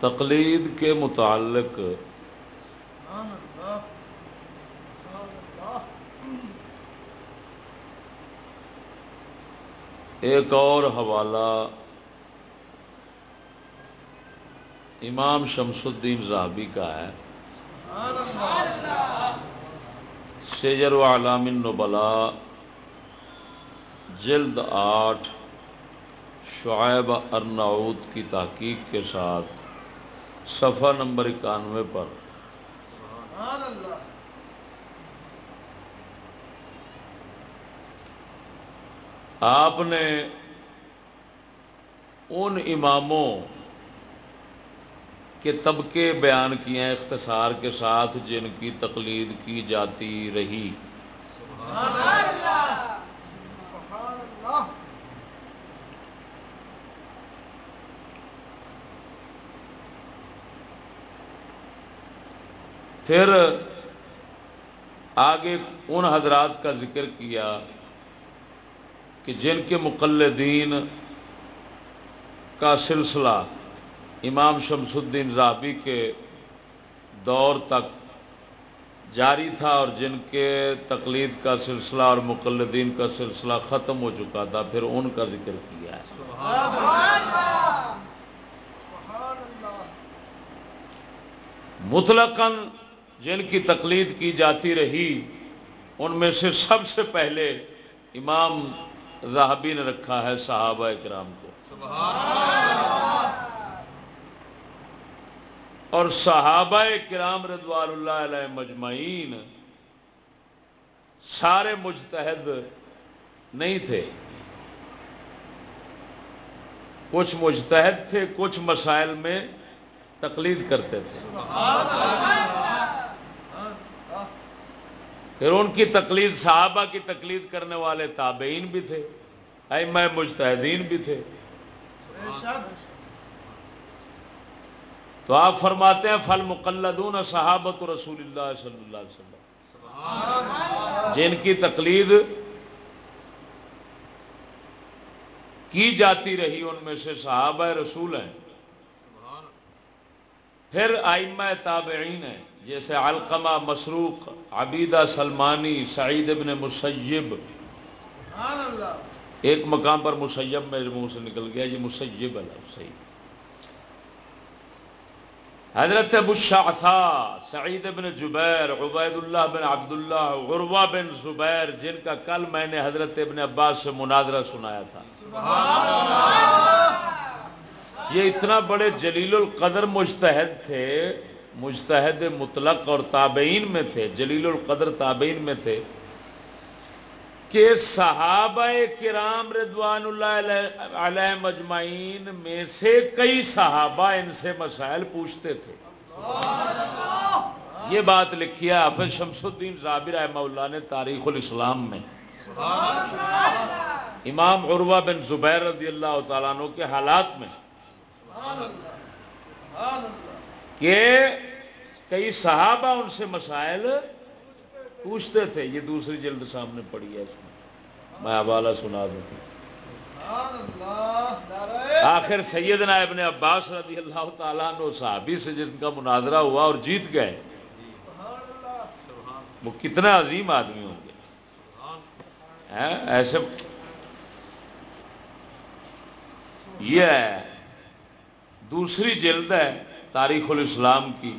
تقلید کے متعلق۔ ایک اور حوالہ۔ امام شمس الدین زہبی کا ہے۔ سیجر و علام النبلا جلد آٹھ شعیب ارناؤت کی تحقیق کے ساتھ۔ صفحہ نمبر اکانوے پر۔ آپ نے ان اماموں کے طبقے بیان کیے ہیں اختصار کے ساتھ جن کی تقلید کی جاتی رہی۔ پھر آگے ان حضرات کا ذکر کیا کہ جن کے مقلدین کا سلسلہ امام شمس الدین زابی کے دور تک جاری تھا اور جن کے تقلید کا سلسلہ اور مقلدین کا سلسلہ ختم ہو چکا تھا پھر ان کا ذکر کیا ہے۔ مطلقاً جن کی تقلید کی جاتی رہی، ان میں سے سب سے پہلے امام راہبی نے رکھا ہے صحابہ کرام کو۔ اور صحابہ کرام رضوان اللہ علیہ مجمعین سارے مجتہد نہیں تھے۔ کچھ مجتہد تھے، کچھ مسائل میں تقلید کرتے تھے۔ پھر ان کی تقلید، صحابہ کی تقلید کرنے والے تابعین بھی تھے، ائمہ مجتہدین بھی تھے۔ تو آپ فرماتے ہیں فل مقلدون صحابت رسول اللہ صلی اللہ علیہ وسلم۔ جن کی تقلید کی جاتی رہی، ان میں سے صحابہ رسول ہیں۔ پھر آئمہ تابعین ہیں۔ جیسے علقمہ مسروق عبیدہ سلمانی سعید ابن مسیب۔ ایک مقام پر مسیب میرے منہ سے نکل گیا یہ مسیب ہے صحیح۔ حضرت ابو الشعثا سعید بن جبیر عبید اللہ بن عبداللہ غروا بن زبیر جن کا کل میں نے حضرت ابن عباس سے مناظرہ سنایا تھا۔ یہ اتنا بڑے جلیل القدر مجتہد تھے مجتہد مطلق اور تابعین میں تھے، جلیل القدر تابعین میں تھے، کہ صحابہ کرام رضوان اللہ علیہ مجمعین میں سے کئی صحابہ ان سے مسائل پوچھتے تھے۔ یہ بات لکھی ہے حافظ شمس الدین زابر رحمہ اللہ نے تاریخ الاسلام میں۔ امام عروہ بن زبیر رضی اللہ تعالیٰ عنہ کے حالات میں۔ کہ کئی صحابہ ان سے مسائل پوچھتے تھے، یہ دوسری جلد سامنے پڑی ہے اس میں۔ میں حوالہ سنا دوں۔ آخر سیدنا ابن عباس رضی اللہ تعالیٰ عنہ صحابی سے جن کا مناظرہ ہوا اور جیت گئے، وہ کتنا عظیم آدمی ہوں گے۔ ایسے۔ یہ ہے، دوسری جلد ہے۔ تاریخ الاسلام کی،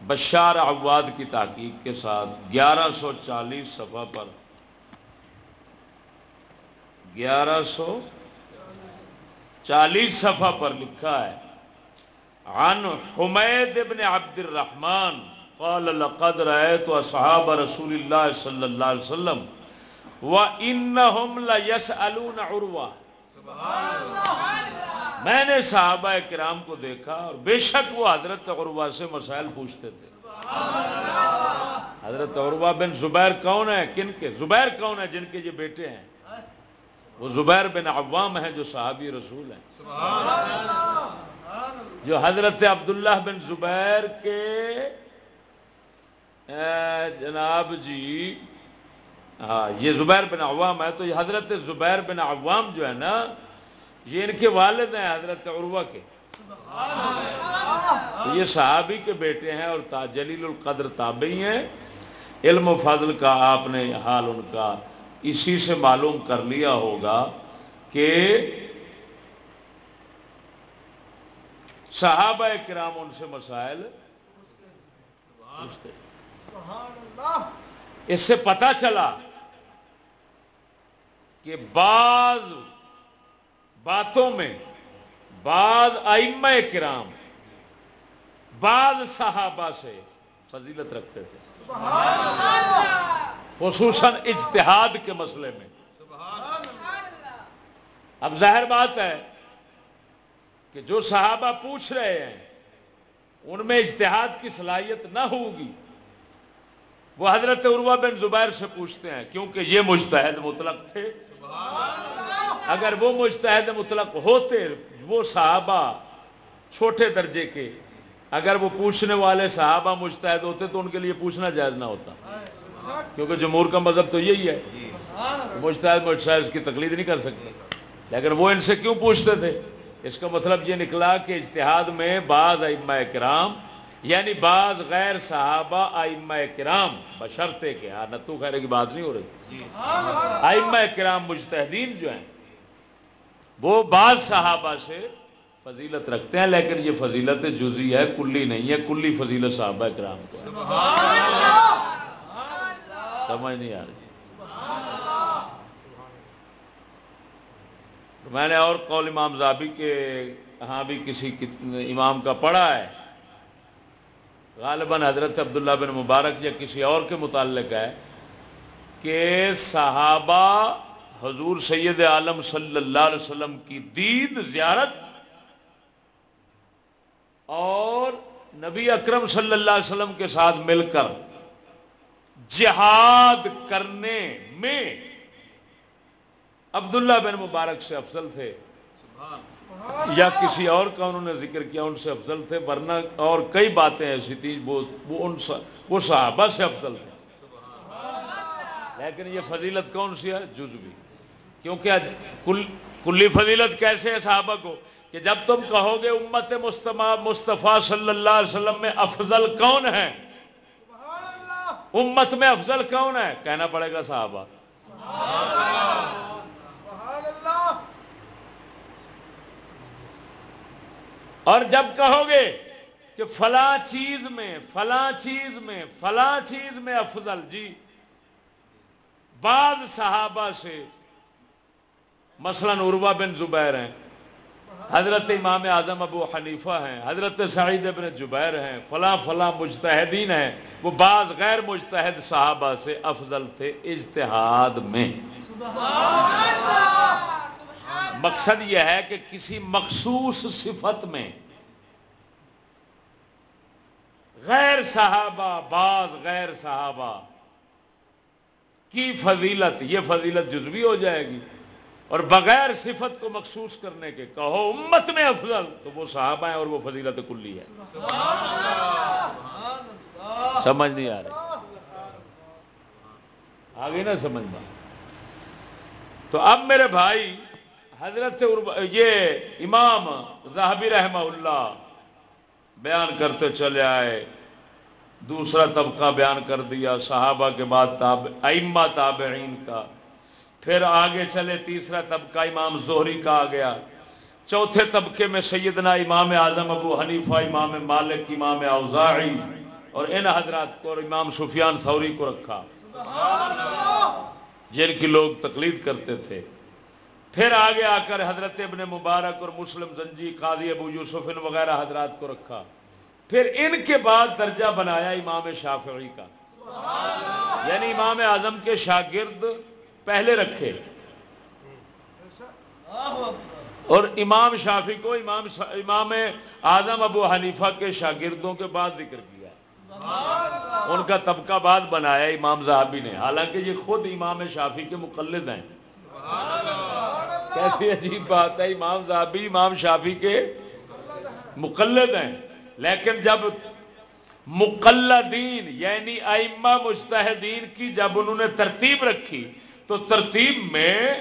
بشار عواد کی تحقیق کے ساتھ گیارہ سو چالیس صفحہ پر، گیارہ سو چالیس صفحہ پر لکھا ہے، عن حمید ابن عبد الرحمن قال، لقد رأيت اصحاب رسول الله صلى الله عليه وسلم وانهم ليسالون عروه میں نے صحابہ کرام کو دیکھا اور بے شک وہ حضرت عروہ سے مسائل پوچھتے تھے۔ حضرت عروہ بن زبیر کون ہے؟ کن کے؟ زبیر کون ہے جن کے یہ بیٹے ہیں؟ وہ زبیر بن عوام ہیں جو صحابی رسول ہیں۔ جو حضرت عبداللہ بن زبیر کے جناب جی ہاں یہ زبیر بن عوام ہے، تو یہ حضرت زبیر بن عوام جو ہے نا یہ ان کے والد ہیں حضرت عروہ کے۔ یہ صحابی کے بیٹے ہیں اور جلیل القدر تابعی ہیں۔ علم و فضل کا آپ نے حال ان کا اسی سے معلوم کر لیا ہوگا کہ صحابہ کرام ان سے مسائل اس سے پتا چلا کہ بعض باتوں میں بعض ائمہ کرام بعض صحابہ سے فضیلت رکھتے تھے۔ خصوصاً اجتہاد کے مسئلے میں۔ اب ظاہر بات ہے کہ جو صحابہ پوچھ رہے ہیں ان میں اجتہاد کی صلاحیت نہ ہوگی۔ وہ حضرت عروہ بن زبیر سے پوچھتے ہیں کیونکہ یہ مجتہد مطلق تھے۔ اگر وہ مجتہد مطلق ہوتے، وہ صحابہ چھوٹے درجے کے، اگر وہ پوچھنے والے صحابہ مجتہد ہوتے تو ان کے لیے پوچھنا جائز نہ ہوتا۔ کیونکہ جمہور کا مذہب تو یہی ہے مجتہد مجتہد اس کی تقلید نہیں کر سکتے۔ لیکن وہ ان سے کیوں پوچھتے تھے؟ اس کا مطلب یہ نکلا کہ اجتہاد میں بعض ائمہ کرام یعنی بعض غیر صحابہ ائمہ کرام بشرتے کے ہاں نتو خیرے کی بات نہیں ہو رہی۔ ائمہ کرام مجتہدین جو ہیں وہ بعض صحابہ سے فضیلت رکھتے ہیں لیکن یہ فضیلت جزی ہے کلی نہیں ہے کلی فضیلت صحابہ کرام کو سمجھ نہیں آ رہی۔ میں نے اور قول امام زابی کے ہاں بھی کسی امام کا پڑھا ہے۔ غالباً حضرت عبداللہ بن مبارک یا کسی اور کے متعلق ہے کہ صحابہ حضور سید عالم صلی اللہ علیہ وسلم کی دید زیارت اور نبی اکرم صلی اللہ علیہ وسلم کے ساتھ مل کر جہاد کرنے میں عبداللہ بن مبارک سے افضل تھے یا کسی اور کا انہوں نے ذکر کیا ان سے افضل تھے ورنہ اور کئی باتیں ایسی تھیں وہ ان وہ صحابہ سے افضل تھے لیکن یہ فضیلت کون سی ہے؟ جزوی۔ کیونکہ کلی فضیلت کیسے ہے صحابہ کو؟ کہ جب تم کہو گے امت مصطفیٰ صلی اللہ علیہ وسلم میں افضل کون ہے؟ امت میں افضل کون ہے؟ کہنا پڑے گا صحابہ۔ اور جب کہو گے کہ فلاں چیز میں فلاں چیز میں فلاں چیز میں افضل جی۔ بعض صحابہ سے مثلا عروا بن زبیر ہیں، حضرت امام اعظم ابو حنیفہ ہیں، حضرت سعید ابن جبیر ہیں، فلاں فلاں مجتہدین ہیں، وہ بعض غیر مجتہد صحابہ سے افضل تھے اجتہاد میں۔ مقصد یہ ہے کہ کسی مخصوص صفت میں غیر صحابہ، بعض غیر صحابہ کی فضیلت، یہ فضیلت جزوی ہو جائے گی۔ اور بغیر صفت کو مخصوص کرنے کے کہو، امت میں افضل، تو وہ صحابہ ہیں اور وہ فضیلت کلی ہے۔ سمجھ نہیں آ رہی۔ آگے نا سمجھنا تو اب میرے بھائی، حضرت یہ امام زہبی رحمہ اللہ بیان کرتے چلے آئے۔ دوسرا طبقہ بیان کر دیا، صحابہ کے بعد تاب ائمہ تابعین کا۔ پھر آگے چلے تیسرا طبقہ امام زہری کا آ گیا۔ چوتھے طبقے میں سیدنا امام اعظم ابو حنیفہ امام مالک امام اوزاعی اور ان حضرات کو اور امام سفیان ثوری کو رکھا۔ جن کی لوگ تقلید کرتے تھے۔ پھر آگے آ کر حضرت ابن مبارک اور مسلم زنجی قاضی ابو یوسف وغیرہ حضرات کو رکھا۔ پھر ان کے بعد درجہ بنایا امام شافعی کا۔ یعنی امام اعظم کے شاگرد پہلے رکھے۔ اور امام شافی کو امام امام اعظم ابو حنیفہ کے شاگردوں کے بعد ذکر کیا۔ ان کا طبقہ بعد بنایا امام زہابی نے۔ حالانکہ یہ خود امام شافی کے مقلد ہیں۔ کیسی عجیب بات ہے، امام زہابی امام شافی کے مقلد ہیں۔ لیکن جب مقلدین یعنی ائمہ مجتہدین کی جب انہوں نے ترتیب رکھی تو ترتیب میں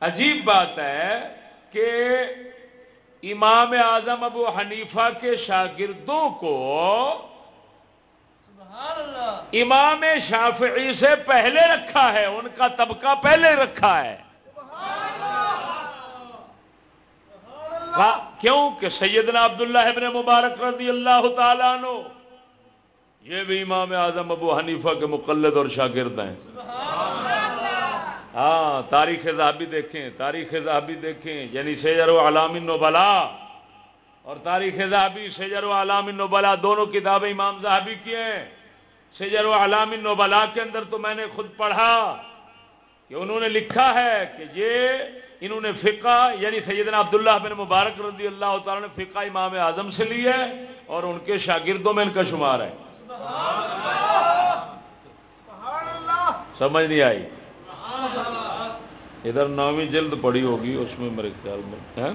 عجیب بات ہے کہ امام اعظم ابو حنیفہ کے شاگردوں کو امام شافعی سے پہلے رکھا ہے ان کا طبقہ پہلے رکھا ہے۔ کیوں کہ سیدنا عبداللہ ابن مبارک رضی اللہ تعالیٰ عنہ یہ بھی امام اعظم ابو حنیفہ کے مقلد اور شاگرد ہیں۔ ہاں تاریخ زہابی دیکھیں، تاریخ زہابی دیکھیں یعنی سیجر و علام نوبلا اور تاریخ زہابی، سیجر و علام نوبلا دونوں کتابیں امام زہابی کی ہیں۔ سیجر و علام نوبلا کے اندر تو میں نے خود پڑھا کہ انہوں نے لکھا ہے کہ یہ انہوں نے فقہ یعنی سیدنا عبداللہ بن مبارک رضی اللہ تعالیٰ نے فقہ امام اعظم سے لی ہے اور ان کے شاگردوں میں ان کا شمار ہے۔ سمجھ نہیں آئی۔ ادھر نویں جلد پڑی ہوگی، اس میں میرے خیال میں ہاں؟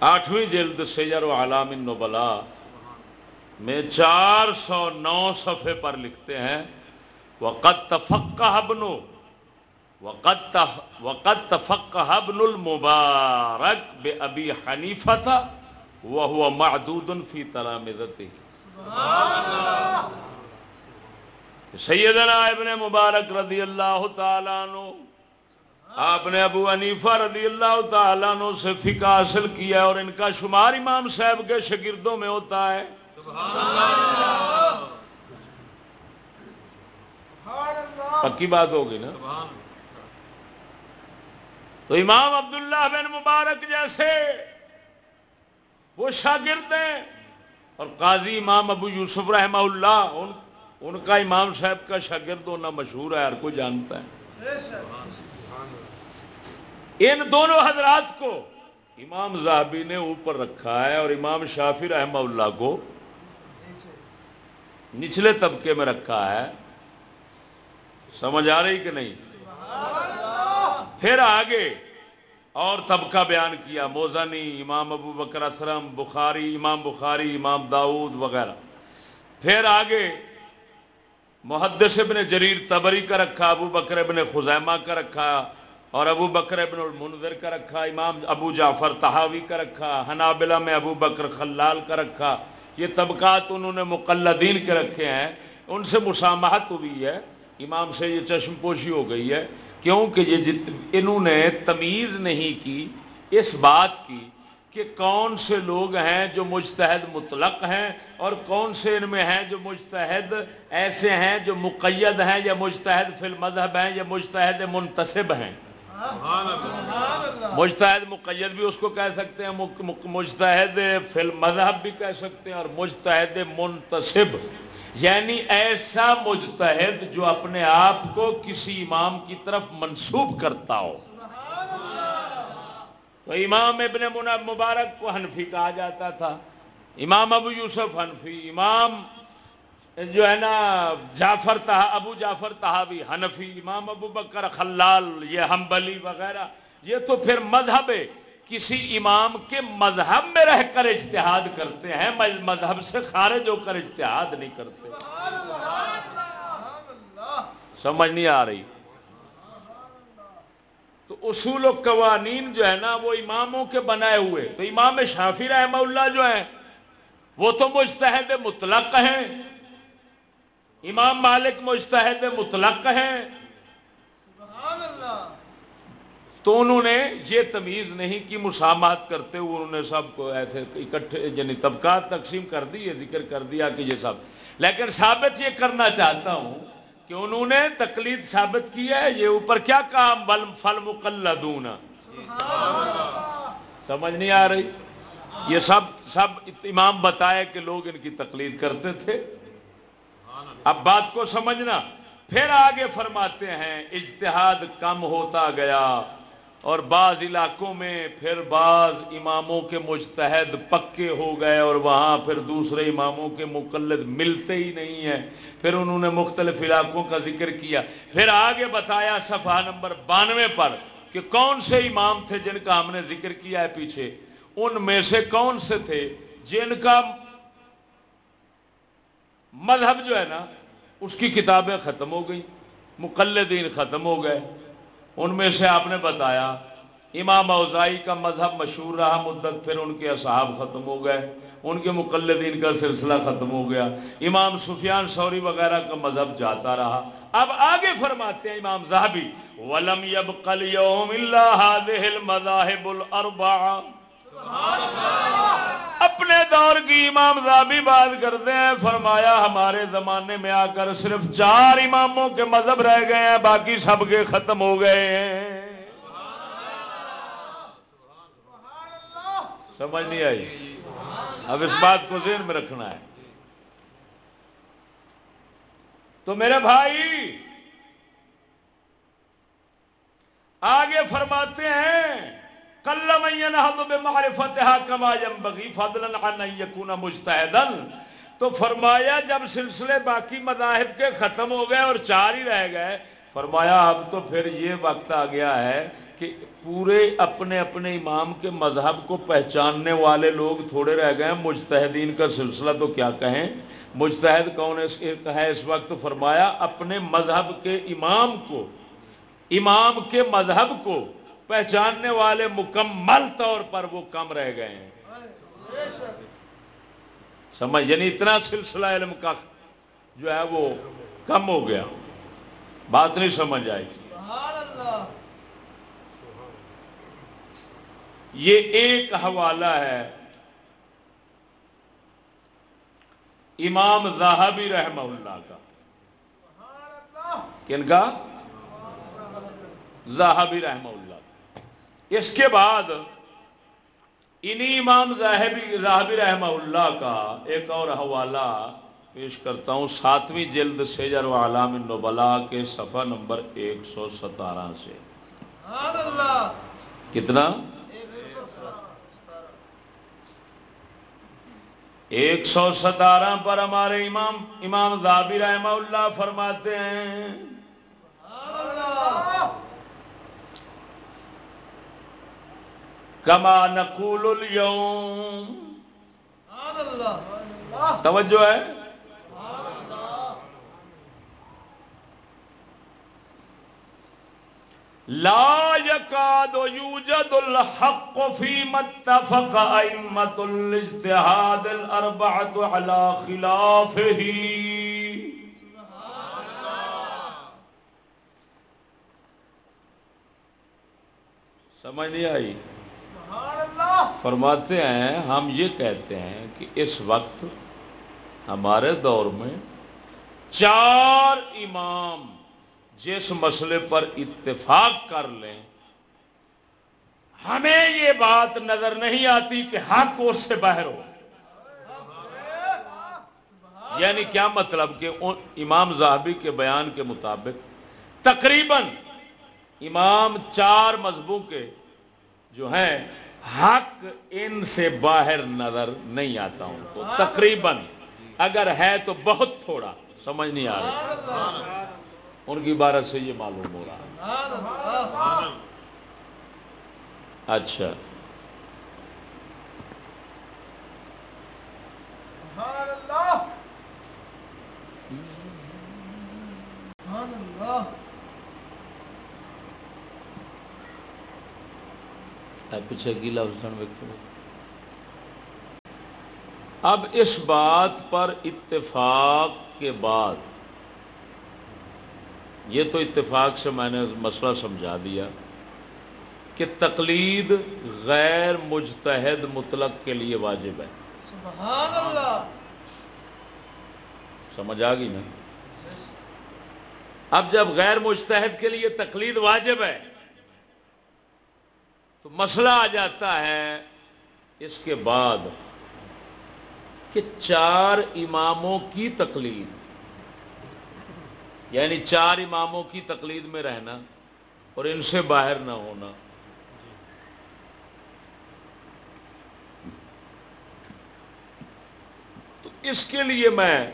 آٹھویں جلد سیجر و علام نبلا میں چار سو نو صفحے پر لکھتے ہیں۔ وقت تفقہ بنو وقت وقت تفقہ ابن المبارک بے ابی حنیفہ تھا وہ معدود فی تلامذته سیدنا ابن مبارک رضی اللہ تعالیٰ عنہ آپ نے ابو حنیفہ رضی اللہ تعالیٰ عنہ سے فقہ حاصل کیا اور ان کا شمار امام صاحب کے شگردوں میں ہوتا ہے۔ سبحان اللہ! پکی بات ہوگی نا؟ تو امام عبداللہ بن مبارک جیسے وہ شاگرد ہیں اور قاضی امام ابو یوسف رحمہ اللہ، ان ان کا امام صاحب کا شاگرد ہونا مشہور ہے، ہر کوئی جانتا ہے۔ ان دونوں حضرات کو امام زاہبی نے اوپر رکھا ہے اور امام شافی رحمہ اللہ کو نچلے طبقے میں رکھا ہے۔ سمجھ آ رہی کہ نہیں؟ پھر آگے اور طبقہ بیان کیا، موزانی، امام ابو بکر اسرم بخاری، امام بخاری، امام داود وغیرہ۔ پھر آگے محدث ابن جریر تبری کا رکھا، ابو بکر ابن خزیمہ کا رکھا، اور ابو بکر ابن المنظر کا رکھا، امام ابو جعفر تحاوی کا رکھا، حنابلہ میں ابو بکر خلال کا رکھا۔ یہ طبقات انہوں نے مقلدین کے رکھے ہیں، ان سے مسامحت ہوئی ہے۔ امام سے یہ چشم پوشی ہو گئی ہے کیونکہ یہ جت انہوں نے تمیز نہیں کی، اس بات کی کہ کون سے لوگ ہیں جو مجتہد مطلق ہیں اور کون سے ان میں ہیں جو مجتہد ایسے ہیں جو مقید ہیں یا مجتہد فی المذہب ہیں یا مجتہد منتصب ہیں۔ مجتہد مقید بھی اس کو کہہ سکتے ہیں مجتہد فی المذہب بھی کہہ سکتے ہیں اور مجتہد منتصب یعنی ایسا مجتہد جو اپنے آپ کو کسی امام کی طرف منسوب کرتا ہو۔ تو امام ابن مبارک کو حنفی کہا جاتا تھا، امام ابو یوسف حنفی، امام جو ہے نا جعفر تہا ابو جعفر تہاوی حنفی، امام ابو بکر خلال، یہ ہمبلی وغیرہ، یہ تو پھر مذہب ہے۔ کسی امام کے مذہب میں رہ کر اجتہاد کرتے ہیں مذہب سے خارج ہو کر اجتہاد نہیں کرتے۔ سمجھ نہیں آ رہی۔ تو اصول و قوانین جو ہے نا، وہ اماموں کے بنائے ہوئے۔ تو امام شافی رحمہ اللہ جو ہے وہ تو مجتہد مطلق ہیں۔ امام مالک مجتہد مطلق ہیں۔ تو انہوں نے یہ تمیز نہیں کی مسامات کرتے ہوئے انہوں نے سب کو ایسے اکٹھے یعنی طبقات تقسیم کر دی، یہ ذکر کر دیا کہ یہ سب۔ لیکن ثابت یہ کرنا چاہتا ہوں کہ انہوں نے تقلید ثابت کی ہے، یہ اوپر کیا کہا بل فل مقلدون سمجھ نہیں آ رہی؟ یہ سب سب امام بتائے کہ لوگ ان کی تقلید کرتے تھے۔ اب بات کو سمجھنا۔ پھر آگے فرماتے ہیں، اجتہاد کم ہوتا گیا۔ اور بعض علاقوں میں پھر بعض اماموں کے مجتہد پکے ہو گئے اور وہاں پھر دوسرے اماموں کے مقلد ملتے ہی نہیں ہیں۔ پھر انہوں نے مختلف علاقوں کا ذکر کیا۔ پھر آگے بتایا صفحہ نمبر بانوے پر کہ کون سے امام تھے جن کا ہم نے ذکر کیا ہے پیچھے؟ ان میں سے کون سے تھے جن کا مذہب جو ہے نا، اس کی کتابیں ختم ہو گئی مقلدین ختم ہو گئے۔ ان میں سے آپ نے بتایا، امام اوزائی کا مذہب مشہور رہا، مدت پھر ان کے اصحاب ختم ہو گئے، ان کے مقلدین کا سلسلہ ختم ہو گیا، امام سفیان سوری وغیرہ کا مذہب جاتا رہا۔ اب آگے فرماتے ہیں امام زہبی، ولم يبقى اليوم الا هذه المذاهب الاربعه اپنے دور کی امام زابی بات کرتے ہیں، فرمایا ہمارے زمانے میں آ کر صرف چار اماموں کے مذہب رہ گئے ہیں، باقی سب کے ختم ہو گئے ہیں۔ سمجھ نہیں آئی؟ اب اس بات کو ذہن میں رکھنا ہے۔ تو میرے بھائی، آگے فرماتے ہیں تو فرمایا جب سلسلے باقی مذاہب کے ختم ہو گئے اور چار ہی رہ گئے، فرمایا اب تو پھر یہ وقت آ گیا ہے کہ پورے اپنے اپنے امام کے مذہب کو پہچاننے والے لوگ تھوڑے رہ گئے مجتہدین کا سلسلہ تو کیا کہیں؟ مجتہد کون ہے اس وقت؟ فرمایا اپنے مذہب کے امام کو، امام کے مذہب کو۔ پہچاننے والے مکمل طور پر وہ کم رہ گئے ہیں۔ سمجھ یعنی اتنا سلسلہ علم کا جو ہے وہ کم ہو گیا۔ بات نہیں سمجھ آئی۔ یہ ایک حوالہ ہے۔ امام زاہبی رحمہ اللہ کا۔ کن کا؟ زاہبی رحمہ اللہ۔ اس کے بعد انہی امام زاہبی زاہبی رحمہ اللہ کا ایک اور حوالہ پیش کرتا ہوں ساتویں جلد سیجر و علام النبلا کے صفحہ نمبر ایک سو ستارہ سے۔ کتنا؟ ایک سو ستارہ۔ پر ہمارے امام امام زابی رحمہ اللہ فرماتے ہیں کما نقول اليوم. توجہ ہے؟ لا يكاد يوجد الحق فيما اتفق أئمة الاجتهاد الأربعة على خلافه. سمجھ نہیں آئی؟ فرماتے ہیں، ہم یہ کہتے ہیں کہ اس وقت ہمارے دور میں چار امام جس مسئلے پر اتفاق کر لیں، ہمیں یہ بات نظر نہیں آتی کہ حق اس سے باہر ہو۔ یعنی کیا مطلب کہ امام زاہبی کے بیان کے مطابق تقریباً امام چار مذہبوں کے جو ہیں حق ان سے باہر نظر نہیں آتا ان کو۔ تقریباً اگر ہے تو بہت تھوڑا سمجھ نہیں آ رہا ان کی عبارت سے یہ معلوم ہو رہا۔ اچھا۔ پیچھے گیلا حسن اب اس بات پر اتفاق کے بعد یہ تو اتفاق سے میں نے مسئلہ سمجھا دیا کہ تقلید غیر مجتہد مطلق کے لیے واجب ہے۔ سبحان اللہ! سمجھ آ گئی نا؟ اب جب غیر مجتہد کے لیے تقلید واجب ہے تو مسئلہ آ جاتا ہے اس کے بعد کہ چار اماموں کی تقلید یعنی چار اماموں کی تقلید میں رہنا اور ان سے باہر نہ ہونا۔ تو اس کے لیے میں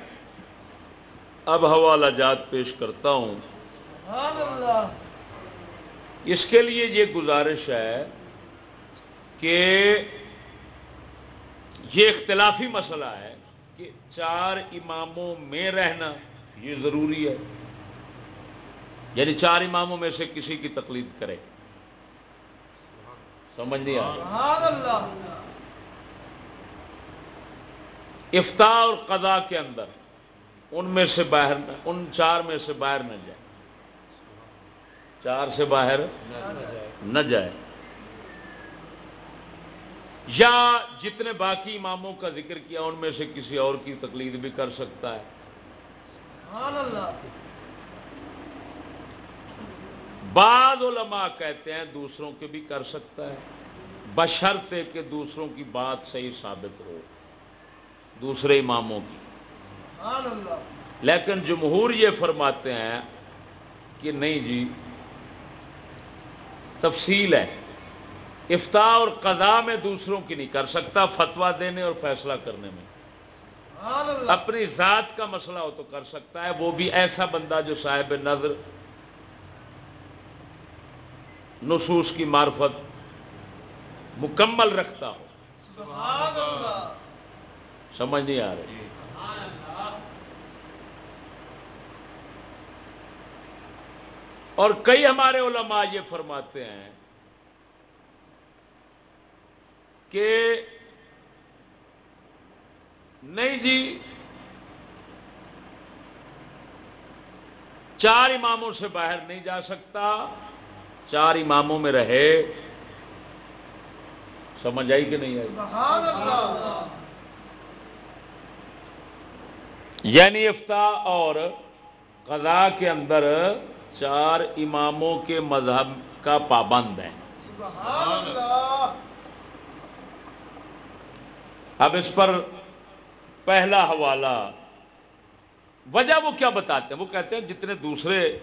اب حوالہ جات پیش کرتا ہوں۔ اس کے لیے یہ گزارش ہے کہ یہ اختلافی مسئلہ ہے کہ چار اماموں میں رہنا یہ ضروری ہے۔ یعنی چار اماموں میں سے کسی کی تقلید کرے۔ سمجھ نہیں آ افتا اور قضا کے اندر ان میں سے باہر ان چار میں سے باہر نہ جائے۔ چار سے باہر نہ جائے۔ یا جتنے باقی اماموں کا ذکر کیا ان میں سے کسی اور کی تقلید بھی کر سکتا ہے؟ بعض علماء کہتے ہیں دوسروں کے بھی کر سکتا ہے بشرط کہ دوسروں کی بات صحیح ثابت ہو دوسرے اماموں کی۔ لیکن جمہور یہ فرماتے ہیں کہ نہیں جی تفصیل ہے۔ افتا اور قضا میں دوسروں کی نہیں کر سکتا فتوا دینے اور فیصلہ کرنے میں۔ اپنی ذات کا مسئلہ ہو تو کر سکتا ہے وہ بھی ایسا بندہ جو صاحب نظر نصوص کی معرفت مکمل رکھتا ہو۔ سمجھ نہیں آ رہی۔ اور کئی ہمارے علماء یہ فرماتے ہیں کہ نہیں جی چار اماموں سے باہر نہیں جا سکتا، چار اماموں میں رہے، سمجھ آئی کہ نہیں آئی؟ یعنی افتا اور قضاء کے اندر چار اماموں کے مذہب کا پابند ہے اب اس پر پہلا حوالہ۔ وجہ وہ کیا بتاتے ہیں؟ وہ کہتے ہیں جتنے دوسرے،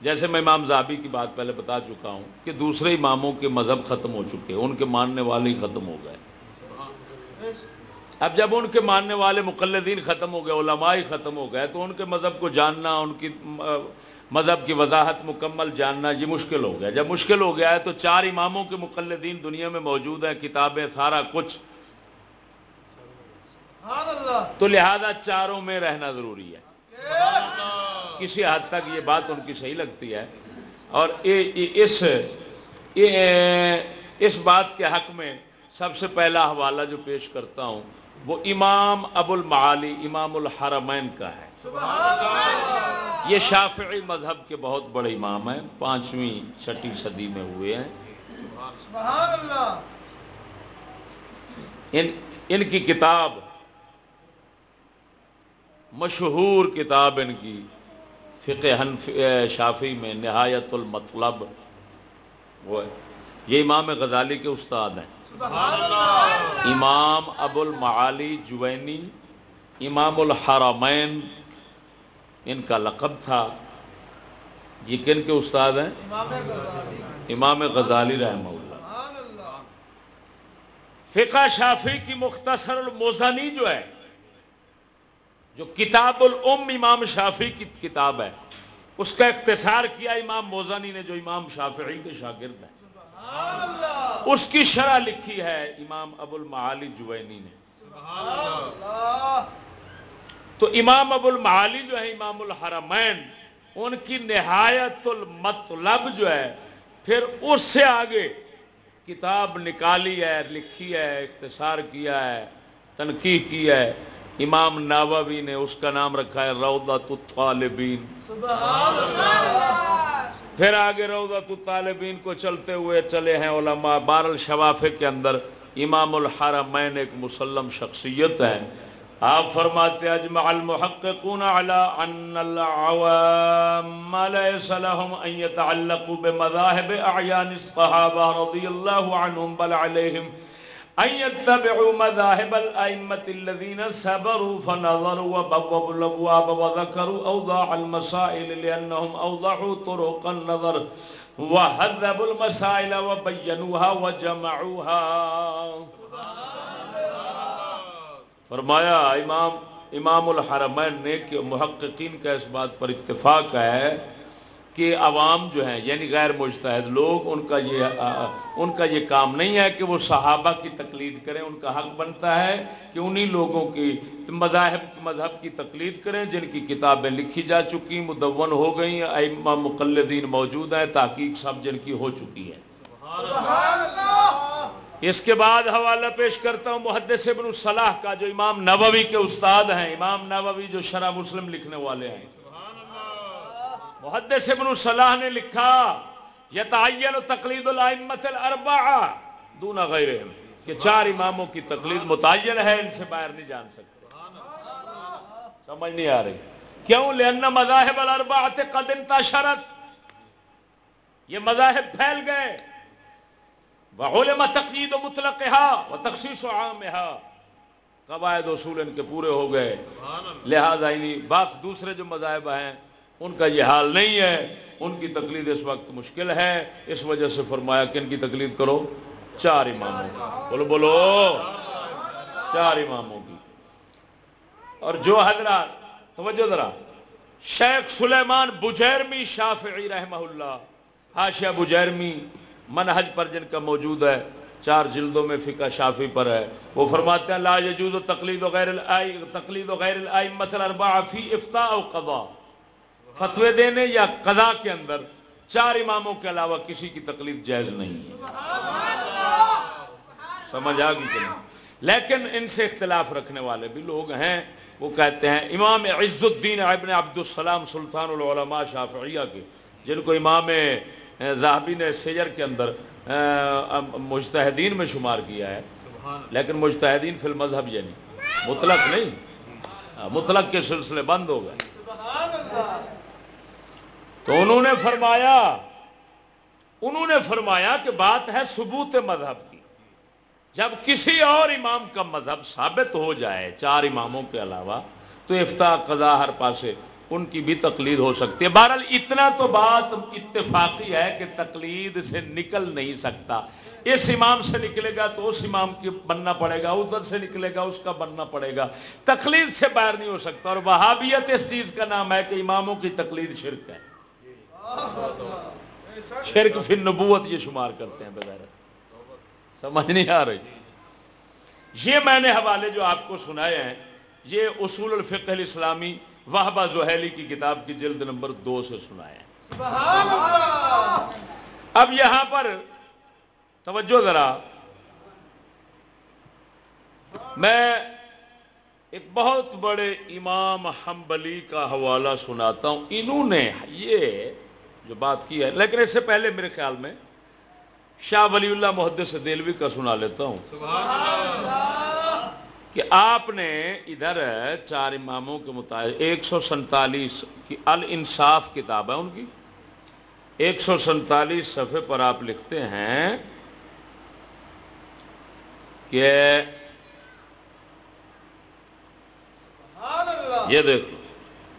جیسے میں امام زابی کی بات پہلے بتا چکا ہوں کہ دوسرے اماموں کے مذہب ختم ہو چکے ان کے ماننے والے ہی ختم ہو گئے۔ اب جب ان کے ماننے والے مقلدین ختم ہو گئے، علماء ہی ختم ہو گئے، تو ان کے مذہب کو جاننا، ان کی مذہب کی وضاحت مکمل جاننا یہ مشکل ہو گیا۔ جب مشکل ہو گیا ہے تو چار اماموں کے مقلدین دنیا میں موجود ہیں، کتابیں، سارا کچھ۔ تو لہذا چاروں میں رہنا ضروری ہے۔ کسی حد تک یہ بات ان کی صحیح لگتی ہے۔ اور اس اس بات کے حق میں سب سے پہلا حوالہ جو پیش کرتا ہوں وہ امام ابو المعالی امام الحرمین کا ہے۔ یہ شافعی مذہب کے بہت بڑے امام ہیں پانچویں چھٹی صدی میں ہوئے ہیں۔ ان ان کی کتاب مشہور کتاب ان کی فقہ شافی میں نہایت المطلب وہ ہے۔ یہ امام غزالی کے استاد ہیں۔ امام ابو المعالی جوینی امام الحرمین ان کا لقب تھا۔ یہ کن کے استاد ہیں؟ امام غزالی۔ رحمہ اللہ۔ فقہ شافی کی مختصر الموزنی جو ہے جو کتاب الام امام شافی کی کتاب ہے اس کا اختصار کیا امام موزانی نے جو امام شافعی کے شاگرد ہیں۔ اس کی شرح لکھی ہے امام ابو المعالی جوینی نے۔ تو امام ابو المعالی جو ہے امام الحرمین ان کی نہایت المطلب جو ہے پھر اس سے آگے کتاب نکالی ہے لکھی ہے اختصار کیا ہے تنقید کی ہے۔ امام ناوی نے اس کا نام رکھا ہے روضت الطالبین۔ پھر آگے روضت الطالبین کو چلتے ہوئے چلے ہیں علماء بار الشوافے کے اندر۔ امام الحرمین ایک مسلم شخصیت ہے۔ آپ فرماتے اجمع المحققون على ان العوام ليس لهم ان يتعلقوا بمذاهب اعيان الصحابه رضي الله عنهم بل عليهم ان يتبعوا مذاهب الائمه الذين صبروا فنظروا وبوبوا الابواب وذكروا اوضاع المسائل لانهم اوضحوا طرق النظر وهذبوا المسائل وبينوها وجمعوها. فرمایا، امام امام الحرمین نے کہ محققین کا اس بات پر اتفاق ہے کہ عوام جو ہیں یعنی غیر مشتحد لوگ، ان کا یہ ان کا یہ کام نہیں ہے کہ وہ صحابہ کی تقلید کریں، ان کا حق بنتا ہے کہ انہی لوگوں کی، مذاہب، مذہب کی تقلید کریں جن کی کتابیں لکھی جا چکی، مدون ہو گئیں، ائمہ مقلدین موجود ہیں، تحقیق سب جن کی ہو چکی ہے اس کے بعد حوالہ پیش کرتا ہوں محدث ابن الصلاح کا، جو امام نووی کے استاد ہیں، امام نووی جو شرح مسلم لکھنے والے ہیں۔ محدث ابن صلاح نے لکھا، یتعین تقلید الائمت الاربعہ دون غیرہم، کہ چار اماموں کی تقلید متعین ہے، ان سے باہر نہیں جان سکتے۔ سمجھ نہیں آ رہی۔ کیوں؟ لأن مذاہب الاربعہ قد انتشرت۔ یہ مذاہب پھیل گئے۔ وعلم تقلید مطلقها وتخصیص عامها قواعد اصول ان کے پورے ہو گئے۔ لہذا انہی باقی دوسرے جو مذاہب ہیں ان کا یہ حال نہیں ہے، ان کی تقلید اس وقت مشکل ہے، اس وجہ سے فرمایا کہ ان کی تقلید کرو، چار اماموں بولو بولو۔ چار اماموں کی۔ اور جو حضرات، توجہ ذرا، شیخ سلیمان بجیرمی شافعی رحمہ اللہ، حاشیہ بجیرمی منہج پر جن کا موجود ہے، چار جلدوں میں فقہ شافی پر ہے، وہ فرماتے ہیں، لا یجوز تقلید و غیر تقلید و غیر الائمۃ الاربعہ فی افتاء و قضاء۔ فتوے دینے یا قضا کے اندر چار اماموں کے علاوہ کسی کی تکلیف جائز نہیں سمجھ آ گئی لیکن ان سے اختلاف رکھنے والے بھی لوگ ہیں۔ وہ کہتے ہیں امام عز الدین ابن عبد السلام سلطان العلماء شافعیہ کے جن کو امام زاہبی نے سیجر کے اندر مجتہدین میں شمار کیا ہے۔ لیکن مجتہدین فی المذہب یعنی مطلق نہیں۔ مطلق کے سلسلے بند ہو گئے۔ تو انہوں نے فرمایا، انہوں نے فرمایا کہ بات ہے ثبوت مذہب کی۔ جب کسی اور امام کا مذہب ثابت ہو جائے چار اماموں کے علاوہ، تو افتا قضا ہر پاسے ان کی بھی تقلید ہو سکتی ہے۔ بہرحال اتنا تو بات اتفاقی ہے کہ تقلید سے نکل نہیں سکتا۔ اس امام سے نکلے گا تو اس امام کی بننا پڑے گا، ادھر سے نکلے گا، اس کا بننا پڑے گا۔ تقلید سے باہر نہیں ہو سکتا۔ اور وہابیت اس چیز کا نام ہے کہ اماموں کی تقلید شرک ہے۔ شرک فی نبوت یہ شمار کرتے ہیں بغیر سمجھ نہیں آ رہی۔ یہ میں نے حوالے جو آپ کو سنائے ہیں، یہ اصول الفقہ الاسلامی وحبہ زہیلی کی کتاب کی جلد نمبر دو سے سنائے ہیں۔ اب یہاں پر توجہ ذرا۔ میں ایک بہت بڑے امام حنبلی کا حوالہ سناتا ہوں۔ انہوں نے یہ جو بات کی ہے۔ لیکن اس سے پہلے میرے خیال میں شاہ ولی اللہ محدث دلوی کا سنا لیتا ہوں۔ کہ آپ نے ادھر چار اماموں کے مطابق ایک سو سنتالیس کی الانصاف کتاب ہے ان کی۔ ایک سو سنتالیس صفحے پر آپ لکھتے ہیں کہ یہ دیکھو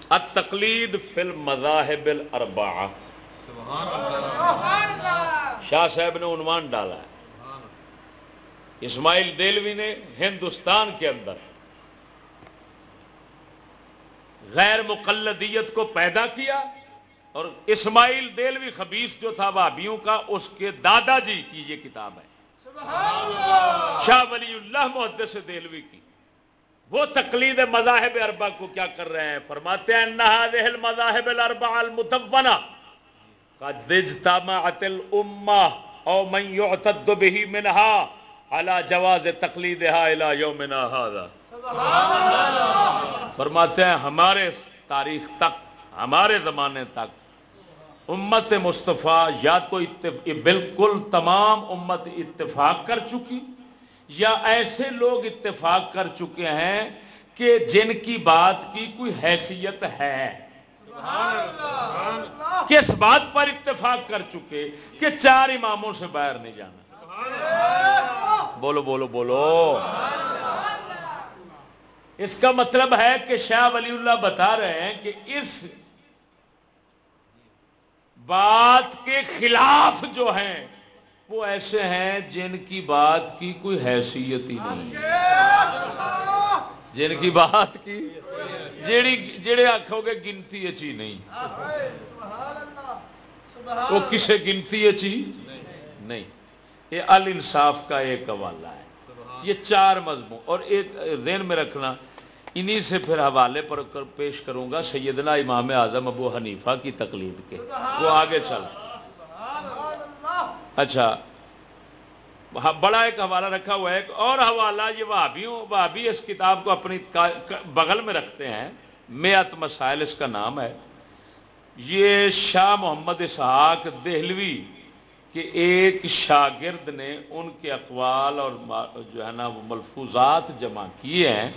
التقلید فی المذاہب الاربعہ۔ شاہ صاحب نے عنوان ڈالا ہے۔ اسماعیل دیلوی نے ہندوستان کے اندر غیر مقلدیت کو پیدا کیا اور اسماعیل دیلوی خبیص جو تھا وابیوں کا اس کے دادا جی کی یہ کتاب ہے۔ شاہ ولی اللہ محدث دیلوی کی۔ وہ تقلید مذاہب اربا کو کیا کر رہے ہیں؟ فرماتے ہیں مذاہب الاربع المتونہ قد اجتمعت او من يعتد به منها على جواز تقلیدها الى یومنا هذا۔ فرماتے ہیں، ہمارے تاریخ تک، ہمارے زمانے تک امت مصطفیٰ یا تو بالکل تمام امت اتفاق کر چکی، یا ایسے لوگ اتفاق کر چکے ہیں کہ جن کی بات کی کوئی حیثیت ہے۔ کس بات پر اتفاق کر چکے کہ چار اماموں سے باہر نہیں جانا۔ بولو بولو بولو۔ اس کا مطلب ہے کہ شاہ ولی اللہ بتا رہے ہیں کہ اس بات کے خلاف جو ہیں وہ ایسے ہیں جن کی بات کی کوئی حیثیت ہی نہیں۔ جن کی بات کی جیڑی جڑے آخو گے گنتی اچھی نہیں۔ وہ کسے گنتی چیز؟ نہیں۔ یہ الانصاف کا ایک حوالہ ہے۔ یہ چار مضمون۔ اور ایک ذہن میں رکھنا انہی سے پھر حوالے پر پیش کروں گا سیدنا امام اعظم ابو حنیفہ کی تقلید کے۔ وہ آگے چل۔ اچھا ہاں، بڑا ایک حوالہ رکھا ہوا ہے، ایک اور حوالہ، یہ وہابیوں، وہابی اس کتاب کو اپنی بغل میں رکھتے ہیں میت مسائل اس کا نام ہے۔ یہ شاہ محمد اسحاق دہلوی کہ ایک شاگرد نے ان کے اقوال اور جو ہے نا، وہ ملفوظات جمع کیے ہیں۔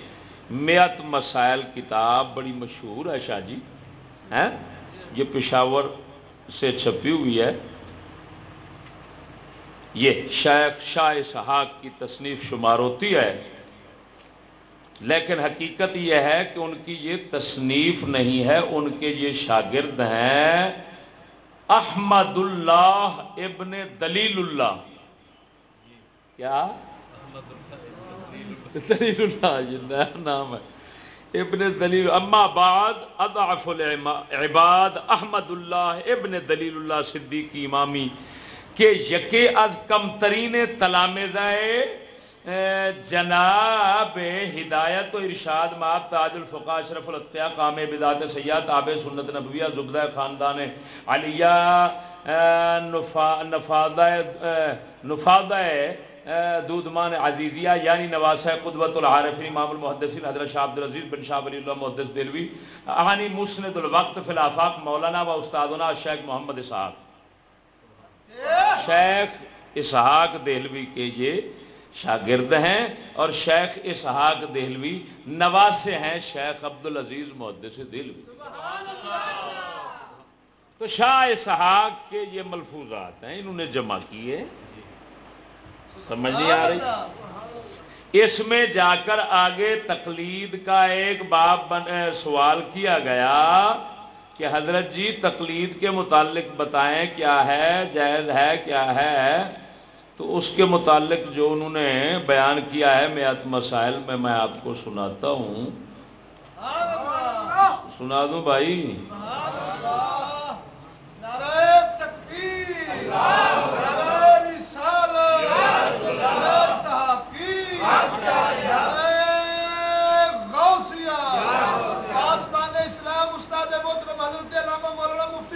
میت مسائل کتاب بڑی مشہور ہے شاہ جی ہیں؟ یہ پشاور سے چھپی ہوئی ہے۔ یہ شیخ شاہ اسحاق کی تصنیف شمار ہوتی ہے۔ لیکن حقیقت یہ ہے کہ ان کی یہ تصنیف نہیں ہے، ان کے یہ شاگرد ہیں احمد اللہ ابن دلیل اللہ کیا؟ دلیل اللہ یہ نیا نام ہے۔ ابن دلیل، اما بعد اضعف العباد احمد اللہ ابن دلیل اللہ صدیقی امامی۔ کہ یکے از کم ترین تلامزائے جناب ہدایت و ارشاد ماب تاج الفقا اشرف الطیہ قام بدات سیاد تاب سنت نبویہ، زبدہ خاندان علیہ نفادہ نفادہ دودمان عزیزیہ یعنی نواسہ قدوت العارفین، امام المحدثین، حضرت شاہ عبدالعزیز بن شاہ ولی اللہ محدث دلوی احانی مسند الوقت فی الافاق مولانا و استادنا شیخ محمد اسحاق شیخ اسحاق دہلوی کے یہ شاگرد ہیں اور شیخ اسحاق دہلوی نواسے ہیں شیخ عبد العزیز محدث دہلوی۔ تو شاہ اسحاق کے یہ ملفوظات ہیں، انہوں نے جمع کیے۔ سمجھ نہیں آ رہی؟ اس میں جا کر آگے تقلید کا ایک باب سوال کیا گیا۔ کہ حضرت جی تقلید کے متعلق بتائیں کیا ہے، جائز ہے کیا ہے؟ تو اس کے متعلق جو انہوں نے بیان کیا ہے میات مسائل میں میں آپ کو سناتا ہوں۔ سنا دوں بھائی؟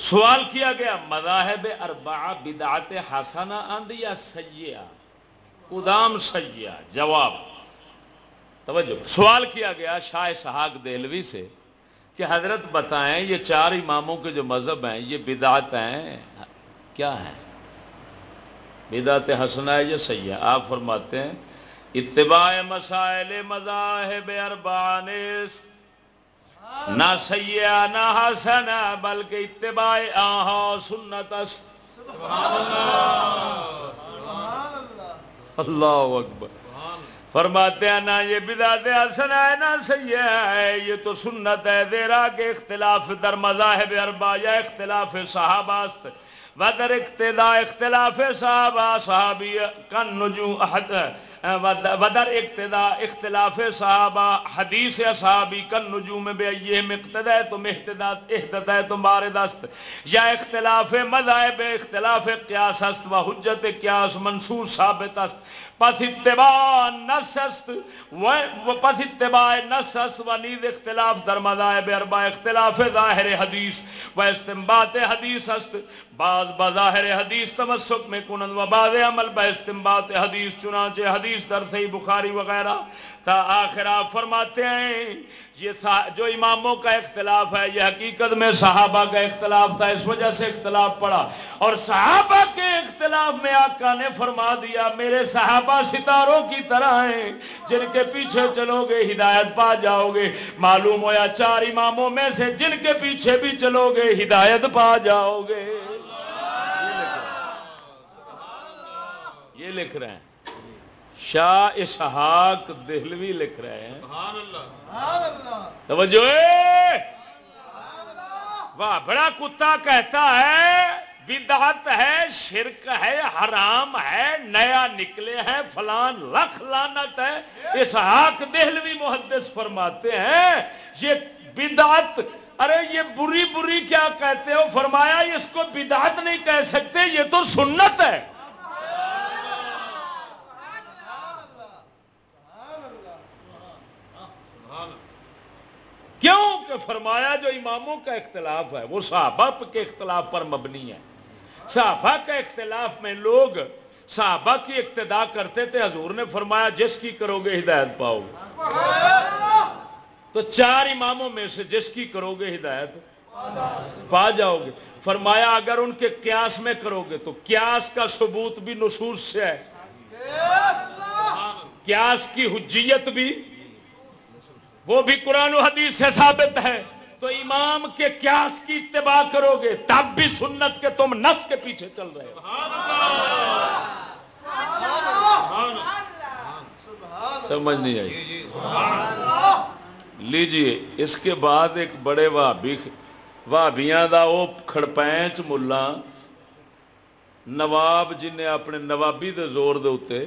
سوال کیا گیا، مذاہب اربع بدعت حسنہ اند یا سیاح ادام سیاح جواب۔ توجہ۔ سوال کیا گیا شاہ سہاگ دہلوی سے کہ حضرت بتائیں یہ چار اماموں کے جو مذہب ہیں، یہ بدعت ہیں، کیا ہیں؟ بدعت حسنہ ہے یا سیاح آپ فرماتے ہیں، اتباع مسائل مذاہب اربانست نہ سیاح نہ حسن بلکہ اتباع آہا سنت است۔ اللہ اکبر۔ فرماتے ہیں، نہ یہ بدعت حسن ہے، نہ سیاح ہے۔ یہ تو سنت ہے دیرا کے اختلاف در مذاہب اربا یا اختلاف صحابہ است۔ ودر اقتدا اختلاف صحابہ، صحابی کن نجو احد ودر اقتدا اختلاف صحابہ، حدیث صحابی کن نجوم بے ایہم اقتدا تم احتداد احتدا تم بارد یا اختلاف مذاہب، اختلاف قیاس است و حجت قیاس منصور ثابت است۔ پس اتباع نسست و پس اتباع نسست و نیز اختلاف در مذاہب اربع اختلاف ظاہر حدیث و استنباط حدیث است. بعض بظاہر حدیث تمسک میں کنند و بعض عمل با استنباط حدیث، چنانچہ حدیث در صحیح بخاری وغیرہ تا آخر آپ فرماتے ہیں، یہ جو اماموں کا اختلاف ہے، یہ حقیقت میں صحابہ کا اختلاف تھا، اس وجہ سے اختلاف پڑا۔ اور صحابہ کے اختلاف میں آقا نے فرما دیا، میرے صحابہ ستاروں کی طرح ہیں، جن کے پیچھے چلو گے، ہدایت پا جاؤ گے۔ معلوم ہو یا چار اماموں میں سے جن کے پیچھے بھی چلو گے، ہدایت پا جاؤ گے۔ یہ لکھ رہے ہیں۔ شاہ اسحاق دہلوی لکھ رہے ہیں۔ توجہ۔ واہ بڑا کتا کہتا ہے بدعت ہے شرک ہے حرام ہے نیا نکلے ہیں فلان لکھ لانت ہے۔ اسحاق دہلوی محدث فرماتے ہیں یہ بدعت ارے یہ بری بری کیا کہتے ہو؟ فرمایا اس کو بدعت نہیں کہہ سکتے یہ تو سنت ہے۔ کیوں کہ فرمایا جو اماموں کا اختلاف ہے، وہ صحابہ کے اختلاف پر مبنی ہے۔ صحابہ کا اختلاف میں لوگ صحابہ کی اقتدا کرتے تھے، حضور نے فرمایا، جس کی کرو گے ہدایت پاؤ گے۔ تو چار اماموں میں سے جس کی کرو گے ہدایت پا جاؤ گے۔ فرمایا، اگر ان کے قیاس میں کرو گے تو قیاس کا ثبوت بھی نصوص سے ہے۔ قیاس کی حجیت بھی وہ بھی قرآن و حدیث سے ثابت ہے۔ تو امام کے قیاس کی اتباع کرو گے، تب بھی سنت کے تم نس کے پیچھے چل رہے ہو۔ سمجھ نہیں آئی۔ لیجیے، اس کے بعد ایک بڑے وابی وابیاں دا او کھڑپینچ ملا، نواب جن نے اپنے نوابی دے زور دے اتے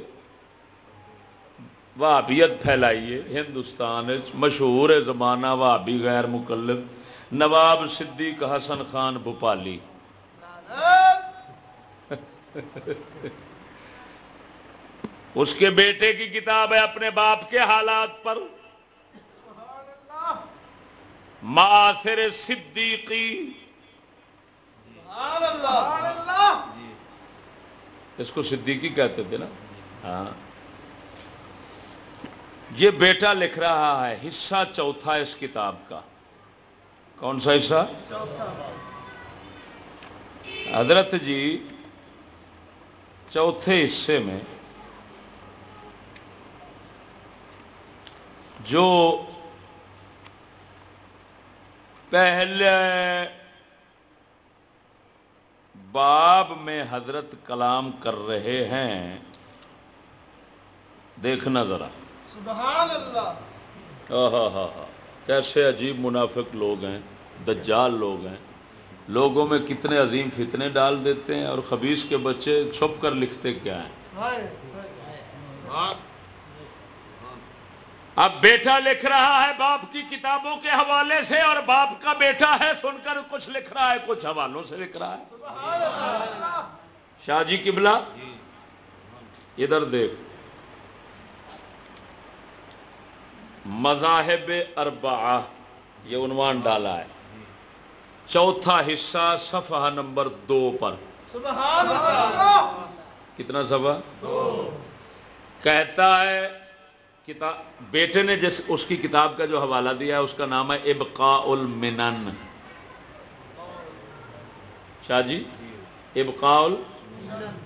وابیت پھیلائی ہے ہندوستان مشہور ہے زمانہ وابی غیر مقلد نواب صدیق حسن خان بھوپالی۔ اس کے بیٹے کی کتاب ہے اپنے باپ کے حالات پر۔ معاصر صدیقی۔ اس کو صدیقی کہتے تھے نا؟ ہاں۔ یہ بیٹا لکھ رہا ہے، حصہ چوتھا اس کتاب کا۔ کون سا حصہ؟ حضرت جی چوتھے حصے میں جو پہلے باب میں حضرت کلام کر رہے ہیں، دیکھنا ذرا۔ سبحان اللہ۔ ہاں ہاں ہاں کیسے عجیب منافق لوگ ہیں دجال لوگ ہیں۔ لوگوں میں کتنے عظیم فتنے ڈال دیتے ہیں اور خبیص کے بچے چھپ کر لکھتے کیا ہیں؟ اب بیٹا لکھ رہا ہے باپ کی کتابوں کے حوالے سے اور باپ کا بیٹا ہے سن کر کچھ لکھ رہا ہے کچھ حوالوں سے لکھ رہا ہے۔ شاہ جی قبلہ؟ ادھر دیکھ۔ مذاہب اربعہ یہ عنوان ڈالا ہے۔ چوتھا حصہ صفحہ نمبر دو پر۔ سبحان اللہ۔ کتنا صفحہ؟ دو کہتا ہے کتاب بیٹے نے جس اس کی کتاب کا جو حوالہ دیا ہے اس کا نام ہے ابقاء المنن شاہ جی ابقاء المنن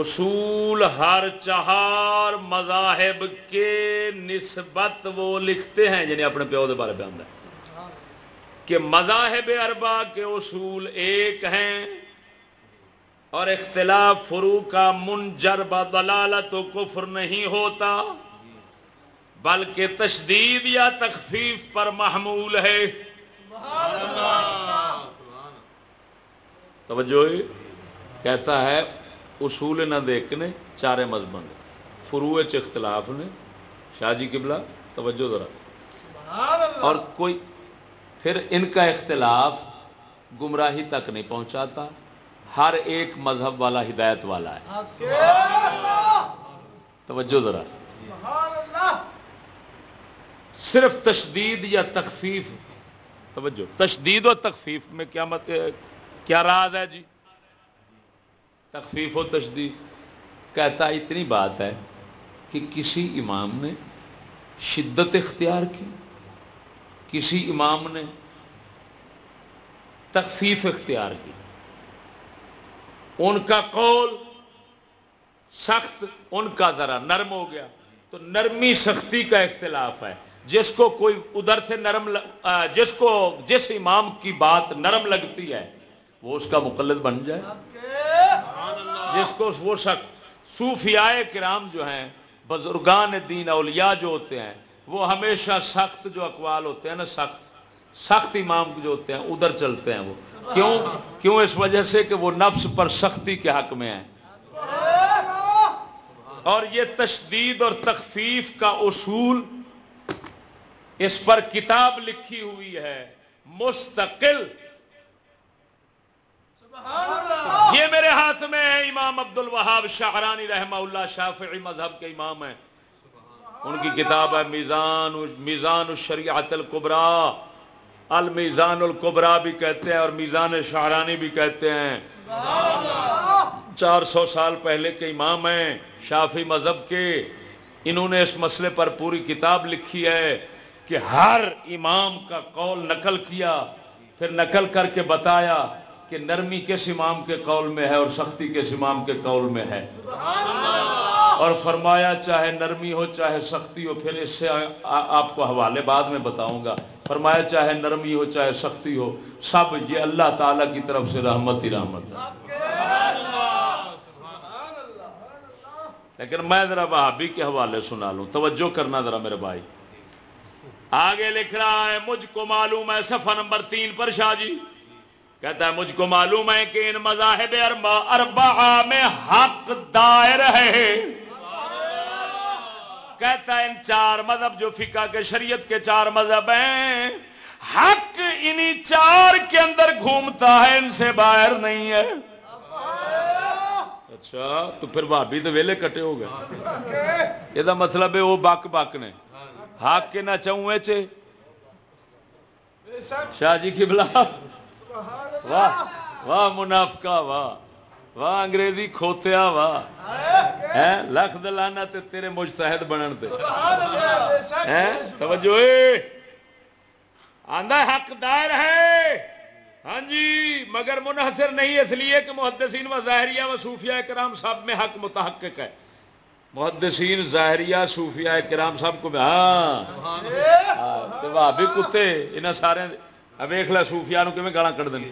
اصول ہر چہار مذاہب کے نسبت وہ لکھتے ہیں یعنی اپنے پیو دے بارے بیان ہے۔ کہ مذاہب اربا کے اصول ایک ہیں اور اختلاف فرو کا منجر بدلالت و کفر نہیں ہوتا، بلکہ تشدید یا تخفیف پر محمول ہے۔ توجہ۔ کہتا ہے اصول نہ دیکھ نے چارے مذہب فروع اختلاف نے شاہ جی قبلہ توجہ ذرا۔ اور کوئی پھر ان کا اختلاف گمراہی تک نہیں پہنچاتا ہر ایک مذہب والا ہدایت والا ہے۔ توجہ ذرا۔ صرف تشدید یا تخفیف۔ توجہ۔ تشدید و تخفیف میں کیا مت کیا راز ہے جی؟ تخفیف و تشدید کہتا اتنی بات ہے کہ کسی امام نے شدت اختیار کی، کسی امام نے تخفیف اختیار کی۔ ان کا قول سخت، ان کا ذرا نرم ہو گیا۔ تو نرمی سختی کا اختلاف ہے۔ جس کو کوئی ادھر سے نرم جس کو، جس امام کی بات نرم لگتی ہے، وہ اس کا مقلد بن جائے۔ جس کو وہ سخت صوفیاء کرام جو ہیں، بزرگان دین، اولیاء جو ہوتے ہیں، وہ ہمیشہ سخت جو اقوال ہوتے ہیں نا، سخت سخت امام جو ہوتے ہیں، ادھر چلتے ہیں وہ۔ کیوں؟ کیوں؟ اس وجہ سے کہ وہ نفس پر سختی کے حق میں ہیں۔ اور یہ تشدید اور تخفیف کا اصول اس پر کتاب لکھی ہوئی ہے، مستقل یہ میرے ہاتھ میں ہے امام عبد الوہاب شاہرانی رحمہ اللہ شافعی مذہب کے امام ہیں۔ ان کی کتاب ہے میزان میزان الشریعت القبرا المیزان القبرا بھی کہتے ہیں اور میزان شاہرانی بھی کہتے ہیں۔ چار سو سال پہلے کے امام ہیں شافی مذہب کے۔ انہوں نے اس مسئلے پر پوری کتاب لکھی ہے کہ ہر امام کا قول نقل کیا پھر نقل کر کے بتایا کہ نرمی کس امام کے قول میں ہے اور سختی کس امام کے قول میں ہے۔ اور فرمایا چاہے نرمی ہو چاہے سختی ہو پھر اس سے آپ کو حوالے بعد میں بتاؤں گا۔ فرمایا چاہے نرمی ہو چاہے سختی ہو سب یہ اللہ تعالیٰ کی طرف سے رحمت ہی رحمت ہے۔ لیکن میں ذرا بھابی کے حوالے سنا لوں۔ توجہ کرنا ذرا میرے بھائی۔ آگے لکھ رہا ہے مجھ کو معلوم ہے صفحہ نمبر تین پر شاہ جی۔ کہتا ہے، مجھ کو معلوم ہے کہ ان مذاہب اربع میں حق دائر ہے۔ کہتا ہے، ان چار مذہب جو فقہ کے شریعت کے چار مذہب ہیں، حق انہی چار کے اندر گھومتا ہے، ان سے باہر نہیں ہے۔ اچھا تو پھر بھابی تو ویلے کٹے ہو گئے۔ یہ مطلب ہے، وہ بک بک نے۔ حق کے نہ چاہوں چے۔ شاہ جی کی بلا واہ واہ منافقہ واہ واہ انگریزی کھوتیا واہ. لکھ دلانا تے تیرے مجتہد بنن تے. توجہ آندہ حق دار ہے. ہاں جی مگر منحصر نہیں اس لیے کہ محدثین و ظاہریہ و صوفیاء کرام صاحب میں حق متحقق ہے. محدثین ظاہریہ صوفیاء کرام صاحب کو ہاں. تو واہ بھی کتے انہاں سارے ویخ لا صوفیاء نو کیویں گالاں کڈ دیں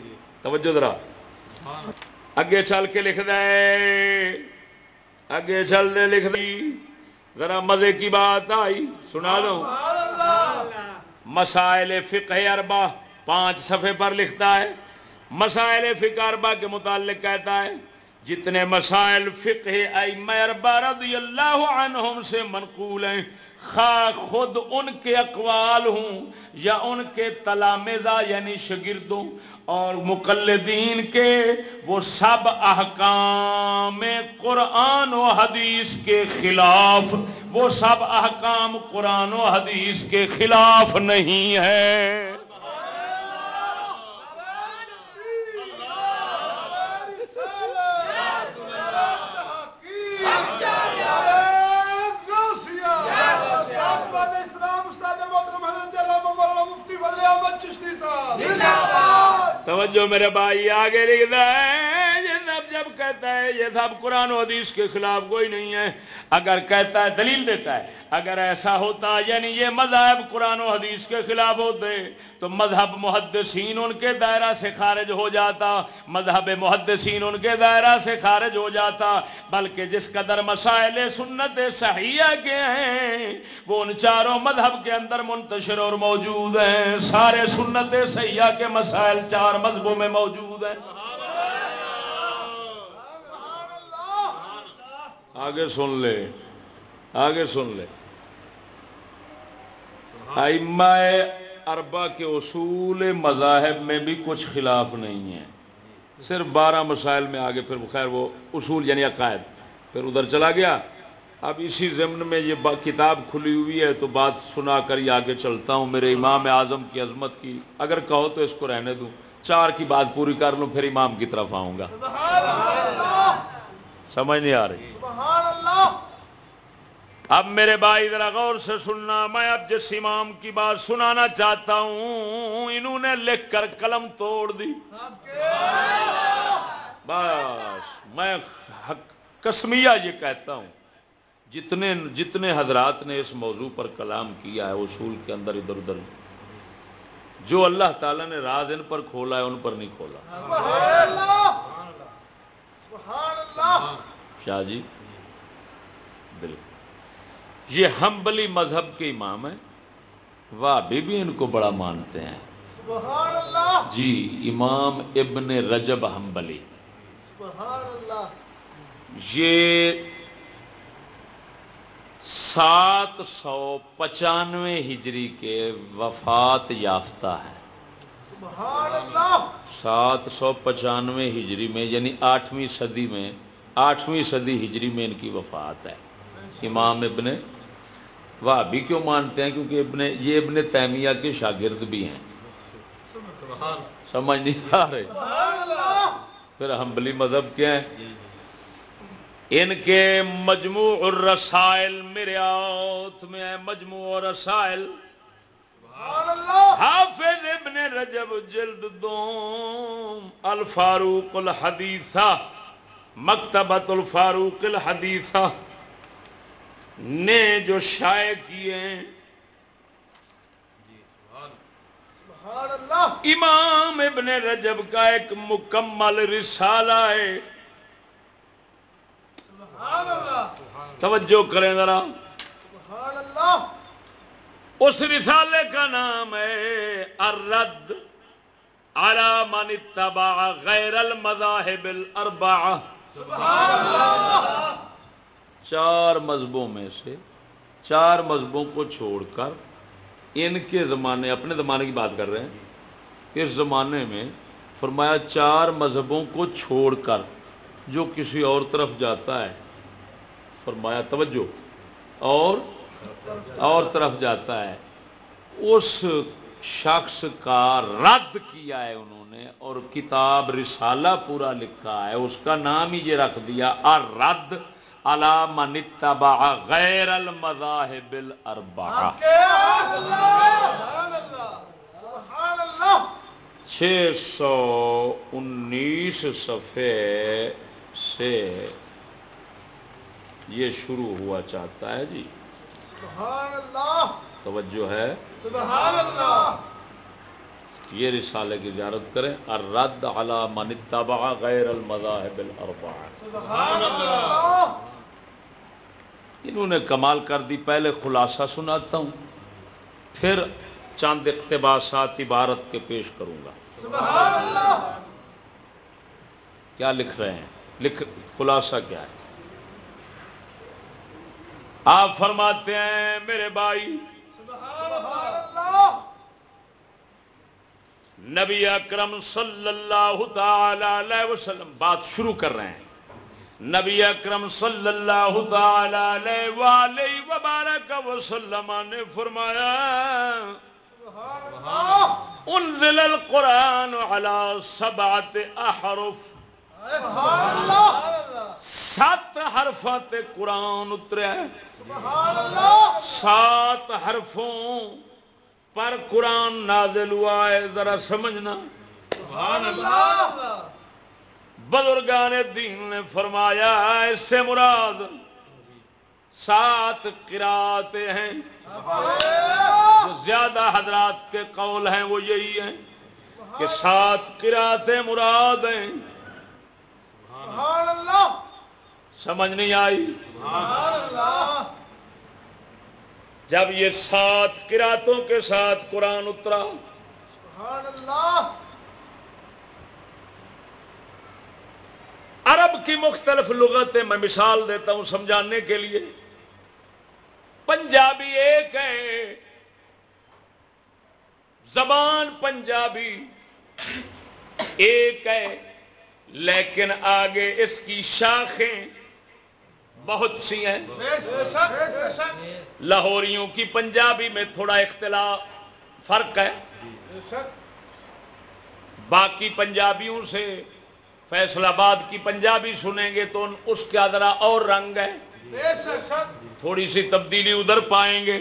توجہ ذرا۔ اگے چل کے لکھ دے اگے چل دے لکھ دی ذرا مزے کی بات آئی، سنا دو۔ مسائل فقہ اربا پانچ صفحے پر لکھتا ہے۔ مسائل فقہ اربا کے متعلق کہتا ہے، جتنے مسائل فقہ ائمہ اربا رضی اللہ عنہم سے منقول ہیں خواہ خود ان کے اقوال ہوں یا ان کے تلامزہ یعنی شگردوں اور مقلدین کے وہ سب احکام قرآن و حدیث کے خلاف، وہ سب احکام قرآن و حدیث کے خلاف نہیں ہے توجہ میرے بھائی آگے لکھتا ہے جب کہتا ہے، یہ سب قرآن و حدیث کے خلاف کوئی نہیں ہے۔ اگر کہتا ہے، دلیل دیتا ہے۔ اگر ایسا ہوتا یعنی یہ مذہب قرآن و حدیث کے خلاف ہوتے، تو مذہب محدثین ان کے دائرہ سے خارج ہو جاتا۔ مذہب محدثین ان کے دائرہ سے خارج ہو جاتا۔ بلکہ جس قدر مسائل سنت صحیحہ کے ہیں، وہ ان چاروں مذہب کے اندر منتشر اور موجود ہیں۔ سارے سنت صحیحہ کے مسائل چار مذہبوں میں موجود ہیں۔ آگے سن لے، آگے سن لے۔ اربا کے اصول مذاہب میں بھی کچھ خلاف نہیں ہے۔ صرف بارہ مسائل میں آگے پھر خیر وہ اصول یعنی عقائد۔ پھر ادھر چلا گیا۔ اب اسی ضمن میں یہ کتاب کھلی ہوئی ہے تو بات سنا کر ہی آگے چلتا ہوں۔ میرے امام اعظم کی عظمت کی، اگر کہو تو اس کو رہنے دوں۔ چار کی بات پوری کر لوں، پھر امام کی طرف آؤں گا۔ سمجھ نہیں آ رہی۔ اب میرے بھائی ذرا غور سے سننا۔ میں اب جس امام کی بات سنانا چاہتا ہوں انہوں نے لکھ کر قلم توڑ دی۔ بس میں کسمیا یہ کہتا ہوں۔ جتنے جتنے حضرات نے اس موضوع پر کلام کیا ہے اصول کے اندر ادھر ادھر۔ جو اللہ تعالیٰ نے راز ان پر کھولا ہے ان پر نہیں کھولا۔ شاہ جی یہ ہمبلی مذہب کے امام ہیں وابی بھی ان کو بڑا مانتے ہیں۔ سبحان اللہ۔ جی امام ابن رجب ہمبلی سبحان اللہ۔ یہ سات سو پچانوے ہجری کے وفات یافتہ اللہ سات سو پچانوے ہجری میں یعنی آٹھویں صدی میں آٹھویں صدی ہجری میں ان کی وفات ہے۔ امام ابن وہ بھی کیوں مانتے ہیں؟ کیونکہ ابن یہ ابن تیمیہ کے شاگرد بھی ہیں۔ سمجھ نہیں آ رہے پھر ہمبلی مذہب کیا ہے ان کے مجموع الرسائل میرے میں ہے مجموع الرسائل۔ حافظ ابن رجب جلد دوم الفاروق الحدیثہ مکتبت الفاروق الحدیثہ۔ نے جو شائع کیے ہیں۔ سبحان اللہ امام ابن رجب کا ایک مکمل رسالہ ہے۔ سبحان اللہ توجہ کریں ذرا۔ سبحان اللہ اس رسالے کا نام ہے الرد على من اتبع غیر المذاہب الاربعہ۔ چار مذہبوں میں سے چار مذہبوں کو چھوڑ کر ان کے زمانے، اپنے زمانے کی بات کر رہے ہیں، اس زمانے میں فرمایا چار مذہبوں کو چھوڑ کر جو کسی اور طرف جاتا ہے، فرمایا توجہ، اور اور طرف جاتا ہے۔ اس شخص کا رد کیا ہے انہوں نے اور کتاب رسالہ پورا لکھا ہے۔ اس کا نام ہی یہ رکھ دیا، الرد، علی من اتبع غیر المذاہب الاربعہ۔ اللہ چھ سو انیس صفحے سے یہ شروع ہوا چاہتا ہے۔ جی سبحان اللہ۔ توجہ ہے۔ سبحان اللہ۔ یہ رسالے کی زیارت کریں۔ الرد علی من اتبع غیر المذاہب الاربعہ۔ سبحان اللہ۔ انہوں نے کمال کر دی۔ پہلے خلاصہ سناتا ہوں پھر چاند اقتباسات عبارت کے پیش کروں گا۔ سبحان اللہ۔ کیا لکھ رہے ہیں؟ لکھ خلاصہ کیا ہے؟ آپ فرماتے ہیں میرے بھائی نبی اکرم صلی اللہ تعالی علیہ وسلم بات شروع کر رہے ہیں۔ نبی اکرم صلی اللہ تعالی علیہ وآلہ وبارک وسلم نے فرمایا سبحان اللہ۔ انزل القرآن على سبعت احرف۔ سات حرفات قرآن اللہ! سات حرفوں پر قرآن نازل ہوا ہے ذرا سمجھنا۔ سبحان اللہ! بزرگان دین نے فرمایا اس سے مراد سات قرآتیں ہیں۔ جو زیادہ حضرات کے قول ہیں وہ یہی ہیں کہ سات قرآتیں مراد ہیں۔ سبحان اللہ۔ سمجھ نہیں آئی۔ سبحان اللہ۔ جب یہ سات قراتوں کے ساتھ قرآن اترا سبحان اللہ۔ عرب کی مختلف لغتیں میں مثال دیتا ہوں سمجھانے کے لیے۔ پنجابی ایک ہے۔ زبان پنجابی ایک ہے۔ لیکن آگے اس کی شاخیں بہت سی ہیں۔ لاہوریوں کی پنجابی میں تھوڑا اختلاف فرق ہے۔ باقی پنجابیوں سے فیصل آباد کی پنجابی سنیں گے تو اس کا ذرا اور رنگ ہے تھوڑی سی تبدیلی ادھر پائیں گے۔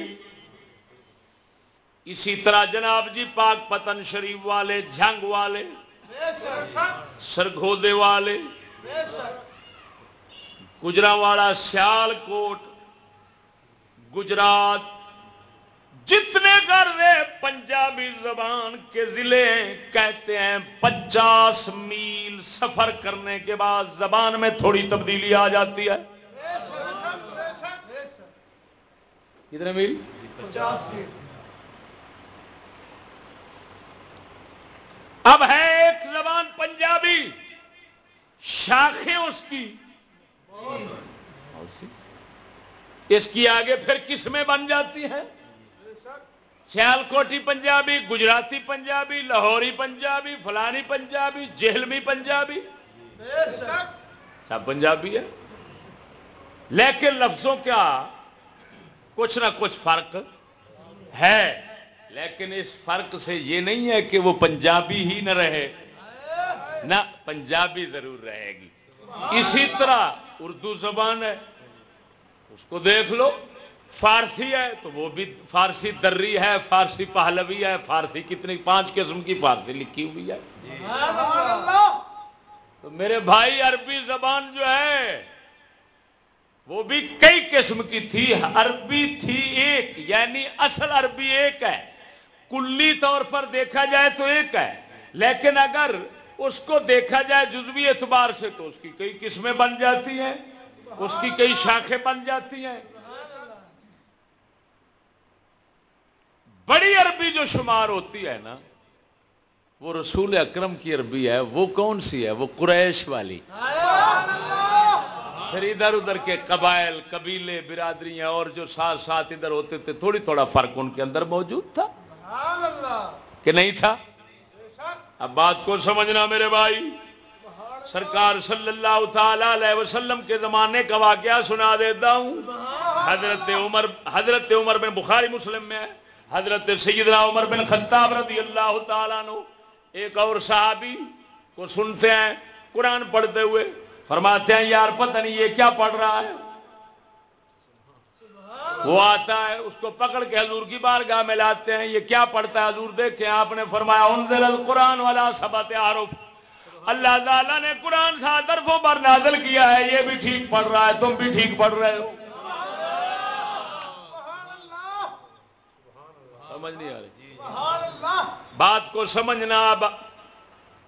اسی طرح جناب جی پاک پتن شریف والے، جھنگ والے سرگودے والے گجرا والا سیال کوٹ گجرات، جتنے گھر رہے پنجابی زبان کے ضلع کہتے ہیں پچاس میل سفر کرنے کے بعد زبان میں تھوڑی تبدیلی آ جاتی ہے۔ کتنے میل؟ پچاس میل۔ اب ہے ایک زبان پنجابی، شاخیں اس کی۔ اس کی آگے پھر کس میں بن جاتی ہیں۔ سیال کوٹی پنجابی، گجراتی پنجابی، لاہوری پنجابی، فلانی پنجابی، جہلمی پنجابی۔ سب پنجابی ہے لیکن لفظوں کا کچھ نہ کچھ فرق ہے۔ لیکن اس فرق سے یہ نہیں ہے کہ وہ پنجابی ہی نہ رہے۔ نہ پنجابی ضرور رہے گی۔ اسی طرح اردو زبان ہے، اس کو دیکھ لو۔ فارسی ہے تو وہ بھی فارسی دری ہے، فارسی پہلوی ہے، فارسی کتنی، پانچ قسم کی فارسی لکھی ہوئی ہے۔ تو میرے بھائی، عربی زبان جو ہے، وہ بھی کئی قسم کی تھی۔ عربی تھی ایک یعنی اصل عربی ایک ہے۔ کلی طور پر دیکھا جائے تو ایک ہے، لیکن اگر اس کو دیکھا جائے جزوی اعتبار سے تو اس کی کئی قسمیں بن جاتی ہیں، اس کی کئی شاخیں بن جاتی ہیں۔ بڑی عربی جو شمار ہوتی ہے نا، وہ رسول اکرم کی عربی ہے، وہ کون سی ہے؟ وہ قریش والی۔ پھر ادھر ادھر کے قبائل، قبیلے، برادریاں اور جو ساتھ ساتھ ادھر ہوتے تھے، تھوڑی تھوڑا فرق ان کے اندر موجود تھا۔ کہ نہیں تھا؟ اب بات کو سمجھنا میرے بھائی سرکار صلی اللہ تعالی علیہ وسلم کے زمانے کا واقعہ سنا دیتا ہوں۔ حضرت عمر حضرت عمر بن بخاری مسلم میں ہے۔ حضرت سیدنا عمر بن خطاب رضی اللہ تعالیٰ عنہ ایک اور صحابی کو سنتے ہیں قرآن پڑھتے ہوئے فرماتے ہیں یار پتہ نہیں یہ کیا پڑھ رہا ہے۔ وہ آتا ہے، اس کو پکڑ کے حضور کی بارگاہ میں لاتے ہیں۔ یہ کیا پڑھتا ہے؟ حضور دیکھیں، آپ نے فرمایا، انزل القرآن والا سبت عارف۔ اللہ تعالیٰ نے قرآن سات حرفوں پر نازل کیا ہے۔ یہ بھی ٹھیک پڑھ رہا ہے، تم بھی ٹھیک پڑھ رہے ہو۔ سمجھ نہیں آ رہی۔ بات کو سمجھنا، اب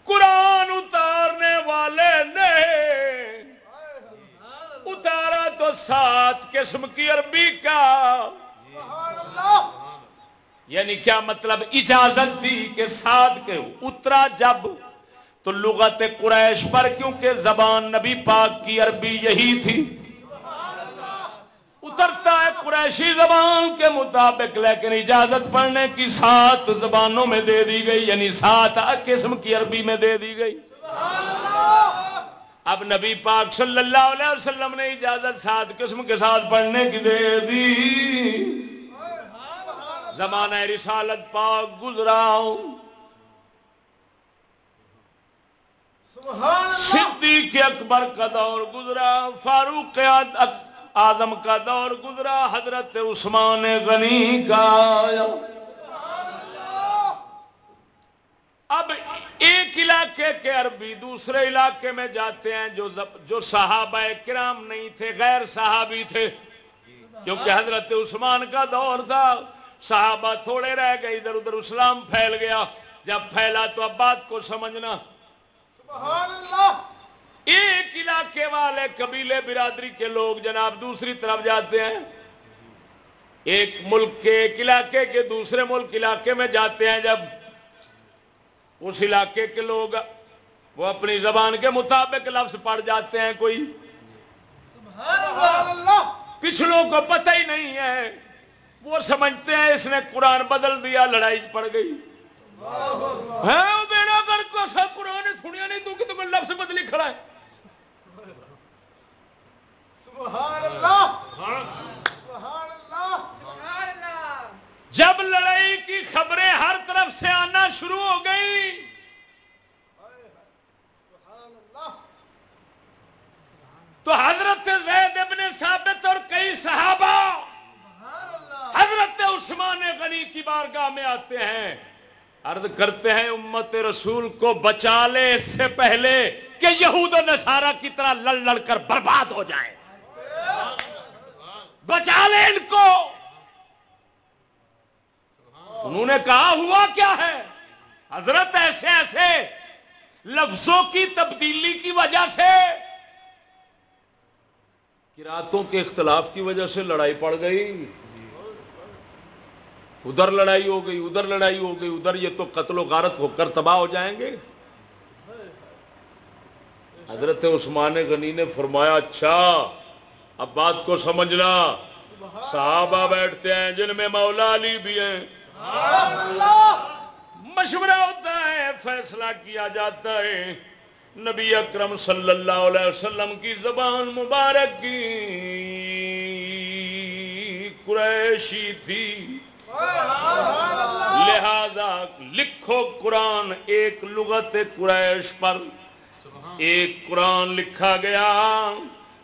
قرآن اتارنے والے نے اتارا تو سات قسم کی عربی کا۔ سبحان اللہ یعنی کیا مطلب اجازت دی کہ ساتھ کے اترا جب۔ تو لغت قریش پر کیونکہ زبان نبی پاک کی عربی یہی تھی۔ اترتا ہے قریشی زبان کے مطابق لیکن اجازت پڑھنے کی سات زبانوں میں دے دی گئی یعنی سات قسم کی عربی میں دے دی گئی۔ اب نبی پاک صلی اللہ علیہ وسلم نے اجازت سات قسم کے ساتھ پڑھنے کی دے دی۔ زمانہ رسالت پاک گزرا۔ صدیق اکبر کا دور گزرا فاروق اعظم کا دور گزرا حضرت عثمان غنی کا۔ آیا اب ایک علاقے کے عربی دوسرے علاقے میں جاتے ہیں جو جو صحابہ کرام نہیں تھے غیر صحابی تھے۔ کیونکہ حضرت عثمان کا دور تھا صحابہ تھوڑے رہ گئے ادھر ادھر اسلام پھیل گیا۔ جب پھیلا تو اب بات کو سمجھنا۔ سبحان اللہ ایک علاقے والے قبیلے برادری کے لوگ جناب دوسری طرف جاتے ہیں۔ ایک ملک کے ایک علاقے کے دوسرے ملک علاقے میں جاتے ہیں۔ جب اس علاقے کے لوگ وہ اپنی زبان کے مطابق لفظ پڑھ جاتے ہیں کوئی۔ سبحان اللہ پچھلوں کو پتہ ہی نہیں ہے۔ وہ سمجھتے ہیں اس نے قرآن بدل دیا لڑائی پڑ گئی۔ ہے وہ بیڑا کر کو سب قرآن نے سنیا نہیں تو کہ تمہیں لفظ بدلی کھڑا ہے؟ سبحان اللہ سبحان اللہ جب لڑائی کی خبریں ہر طرف سے آنا شروع ہو گئی، تو حضرت زید ابن ثابت اور کئی صحابہ حضرت عثمان غنی کی بارگاہ میں آتے ہیں۔ عرض کرتے ہیں، امت رسول کو بچا لے اس سے پہلے کہ یہود و نصارہ کی طرح لڑ لڑ کر برباد ہو جائیں بچا لے ان کو۔ انہوں نے کہا، ہوا کیا ہے؟ حضرت ایسے ایسے لفظوں کی تبدیلی کی وجہ سے راتوں کے اختلاف کی وجہ سے لڑائی پڑ گئی۔ ادھر لڑائی ہو گئی، ادھر لڑائی ہو گئی، ادھر یہ تو قتل و غارت ہو کر تباہ ہو جائیں گے۔ حضرت عثمان غنی نے فرمایا اچھا اب بات کو سمجھنا۔ صحابہ بیٹھتے ہیں، جن میں مولا علی بھی ہیں۔ مشورہ ہوتا ہے فیصلہ کیا جاتا ہے۔ نبی اکرم صلی اللہ علیہ وسلم کی زبان مبارک کی۔ قریشی تھی۔ لہذا لکھو قرآن ایک لغت قریش پر۔ ایک قرآن لکھا گیا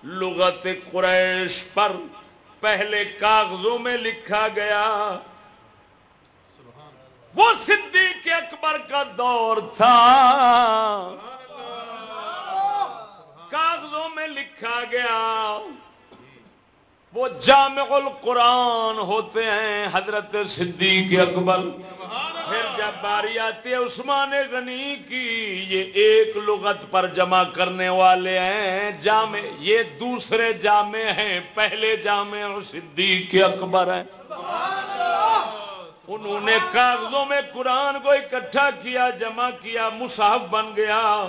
لغت قریش پر۔ پہلے کاغذوں میں لکھا گیا۔ وہ صدیق اکبر کا دور تھا۔ کاغذوں میں لکھا گیا، وہ جامع القرآن ہوتے ہیں حضرت صدیق اکبر۔ پھر جب باری آتی ہے عثمان غنی کی، یہ ایک لغت پر جمع کرنے والے ہیں۔ جامع، یہ دوسرے جامع ہیں، پہلے جامع صدیق اکبر ہیں۔ انہوں نے کاغذوں میں قرآن کو اکٹھا کیا جمع کیا مصحف بن گیا۔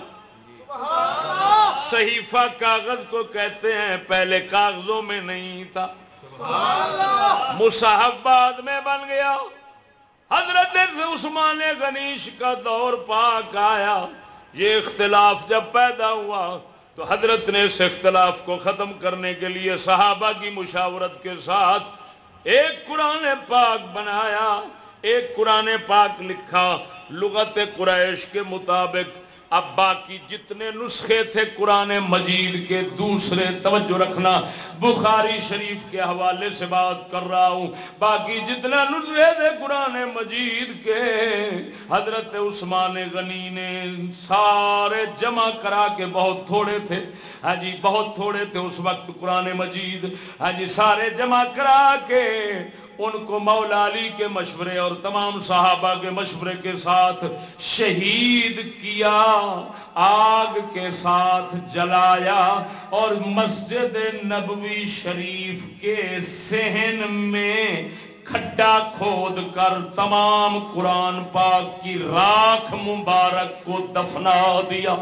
صحیفہ کاغذ کو کہتے ہیں پہلے کاغذوں میں نہیں تھا۔ مصحف بعد میں بن گیا۔ حضرت عثمان گنیش کا دور پاک آیا۔ یہ اختلاف جب پیدا ہوا تو حضرت نے اس اختلاف کو ختم کرنے کے لیے صحابہ کی مشاورت کے ساتھ ایک قرآن پاک بنایا ایک قرآن پاک لکھا لغت قریش کے مطابق اب باقی جتنے نسخے تھے قرآن مجید کے، دوسرے توجہ رکھنا، بخاری شریف کے حوالے سے بات کر رہا ہوں۔ باقی جتنے نسخے تھے قرآن مجید کے، حضرت عثمان غنی نے سارے جمع کرا کے بہت تھوڑے تھے۔ ہاں جی بہت تھوڑے تھے اس وقت قرآن مجید۔ ہاں جی سارے جمع کرا کے ان کو مولا علی کے مشورے اور تمام صحابہ کے مشورے کے ساتھ شہید کیا، آگ کے ساتھ جلایا اور مسجد نبوی شریف کے سہن میں کھڈا کھود کر تمام قرآن پاک کی راکھ مبارک کو دفنا دیا۔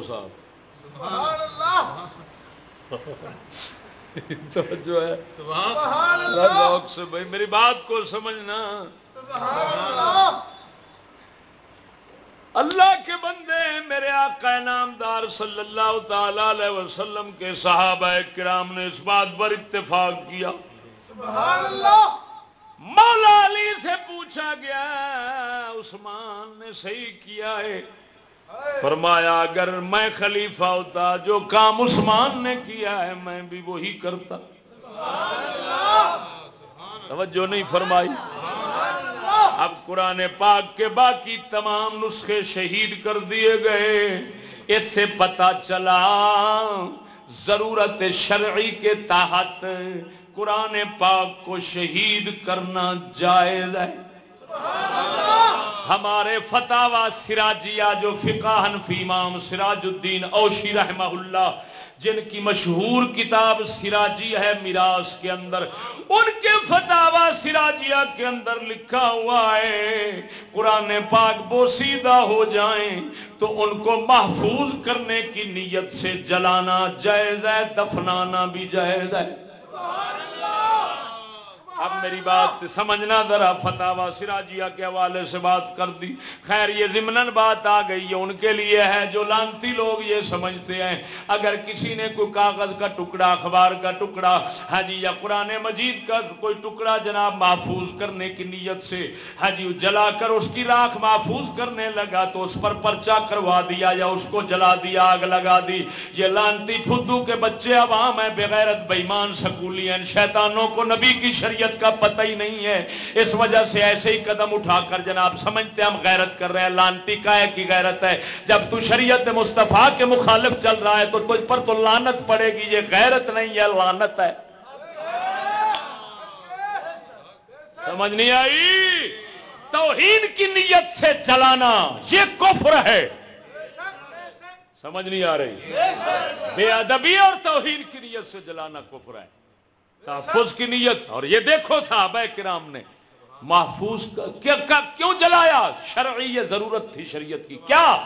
صاحب۔ جو ہے۔ سے بھائی میری بات کو سمجھنا۔ اللہ کے بندے میرے آقا نامدار صلی اللہ تعالی علیہ وسلم کے صحابہ کرام نے اس بات پر اتفاق کیا۔ سبحان اللہ مولا علی سے پوچھا گیا عثمان نے صحیح کیا ہے۔ فرمایا، اگر میں خلیفہ ہوتا، جو کام عثمان نے کیا ہے، میں بھی وہی کرتا۔ توجہ نہیں فرمائی۔ اب قرآن پاک کے باقی تمام نسخے شہید کر دیے گئے۔ اس سے پتا چلا، ضرورت شرعی کے تحت قرآن پاک کو شہید کرنا جائز ہے۔ ہمارے فتح سراجیہ جو فقہ حنفی امام سراج الدین اوشی رحمہ اللہ، جن کی مشہور کتاب سراجی ہے میراث کے اندر، ان کے فتح سراجیہ کے اندر لکھا ہوا ہے، قرآن پاک بوسیدہ ہو جائیں تو ان کو محفوظ کرنے کی نیت سے جلانا جائز ہے، دفنانا بھی جائز ہے۔ اب میری بات سمجھنا ذرا فتح سراجیہ کے حوالے سے بات کر دی۔ خیر، یہ ضمن بات آ گئی ہے ان کے لیے ہے جو لانتی لوگ یہ سمجھتے ہیں۔ اگر کسی نے کوئی کاغذ کا ٹکڑا، اخبار کا ٹکڑا ہاں جی یا قرآن مجید کا کوئی ٹکڑا جناب محفوظ کرنے کی نیت سے ہاں جی جلا کر اس کی راکھ محفوظ کرنے لگا، تو اس پر پرچا کروا دیا یا اس کو جلا دیا، آگ لگا دی۔ یہ لانتی پھدو کے بچے عوام ہیں، بغیرت بےمان سکولی ہیں شیطانوں کو نبی کی شریعت شریعت کا پتہ ہی نہیں ہے۔ اس وجہ سے ایسے ہی قدم اٹھا کر جناب، سمجھتے ہم غیرت کر رہے ہیں، لانتی کا ہے کی غیرت ہے۔ جب تو شریعت مصطفیٰ کے مخالف چل رہا ہے تو تجھ پر تو لانت پڑے گی، یہ غیرت نہیں ہے لانت ہے۔ سمجھ نہیں آئی؟ توہین کی نیت سے چلانا، یہ کفر ہے۔ سمجھ نہیں آ رہی؟ بے ادبی اور توہین کی نیت سے جلانا کفر ہے۔ تحفظ کی نیت۔ اور یہ دیکھو صحابہ کرام نے، محفوظ کیوں جلایا؟ شرعی یہ ضرورت تھی شریعت کی۔ کیا؟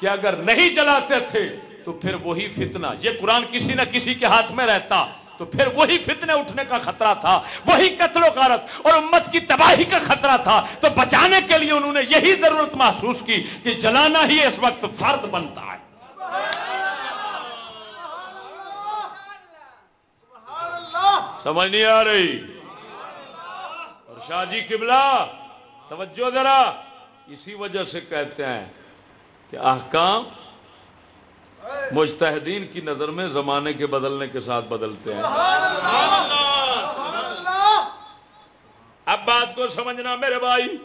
کہ اگر نہیں جلاتے تھے تو پھر وہی فتنہ۔ یہ قرآن کسی نہ کسی کے ہاتھ میں رہتا تو پھر وہی فتنے اٹھنے کا خطرہ تھا، وہی قتل و غارت اور امت کی تباہی کا خطرہ تھا۔ تو بچانے کے لیے انہوں نے یہی ضرورت محسوس کی کہ جلانا ہی اس وقت فرد بنتا ہے۔ سمجھ نہیں آ رہی۔ اور شاہ جی قبلہ توجہ ذرا اسی وجہ سے کہتے ہیں کہ احکام مجتہدین کی نظر میں زمانے کے بدلنے کے ساتھ بدلتے ہیں۔ اب بات کو سمجھنا میرے بھائی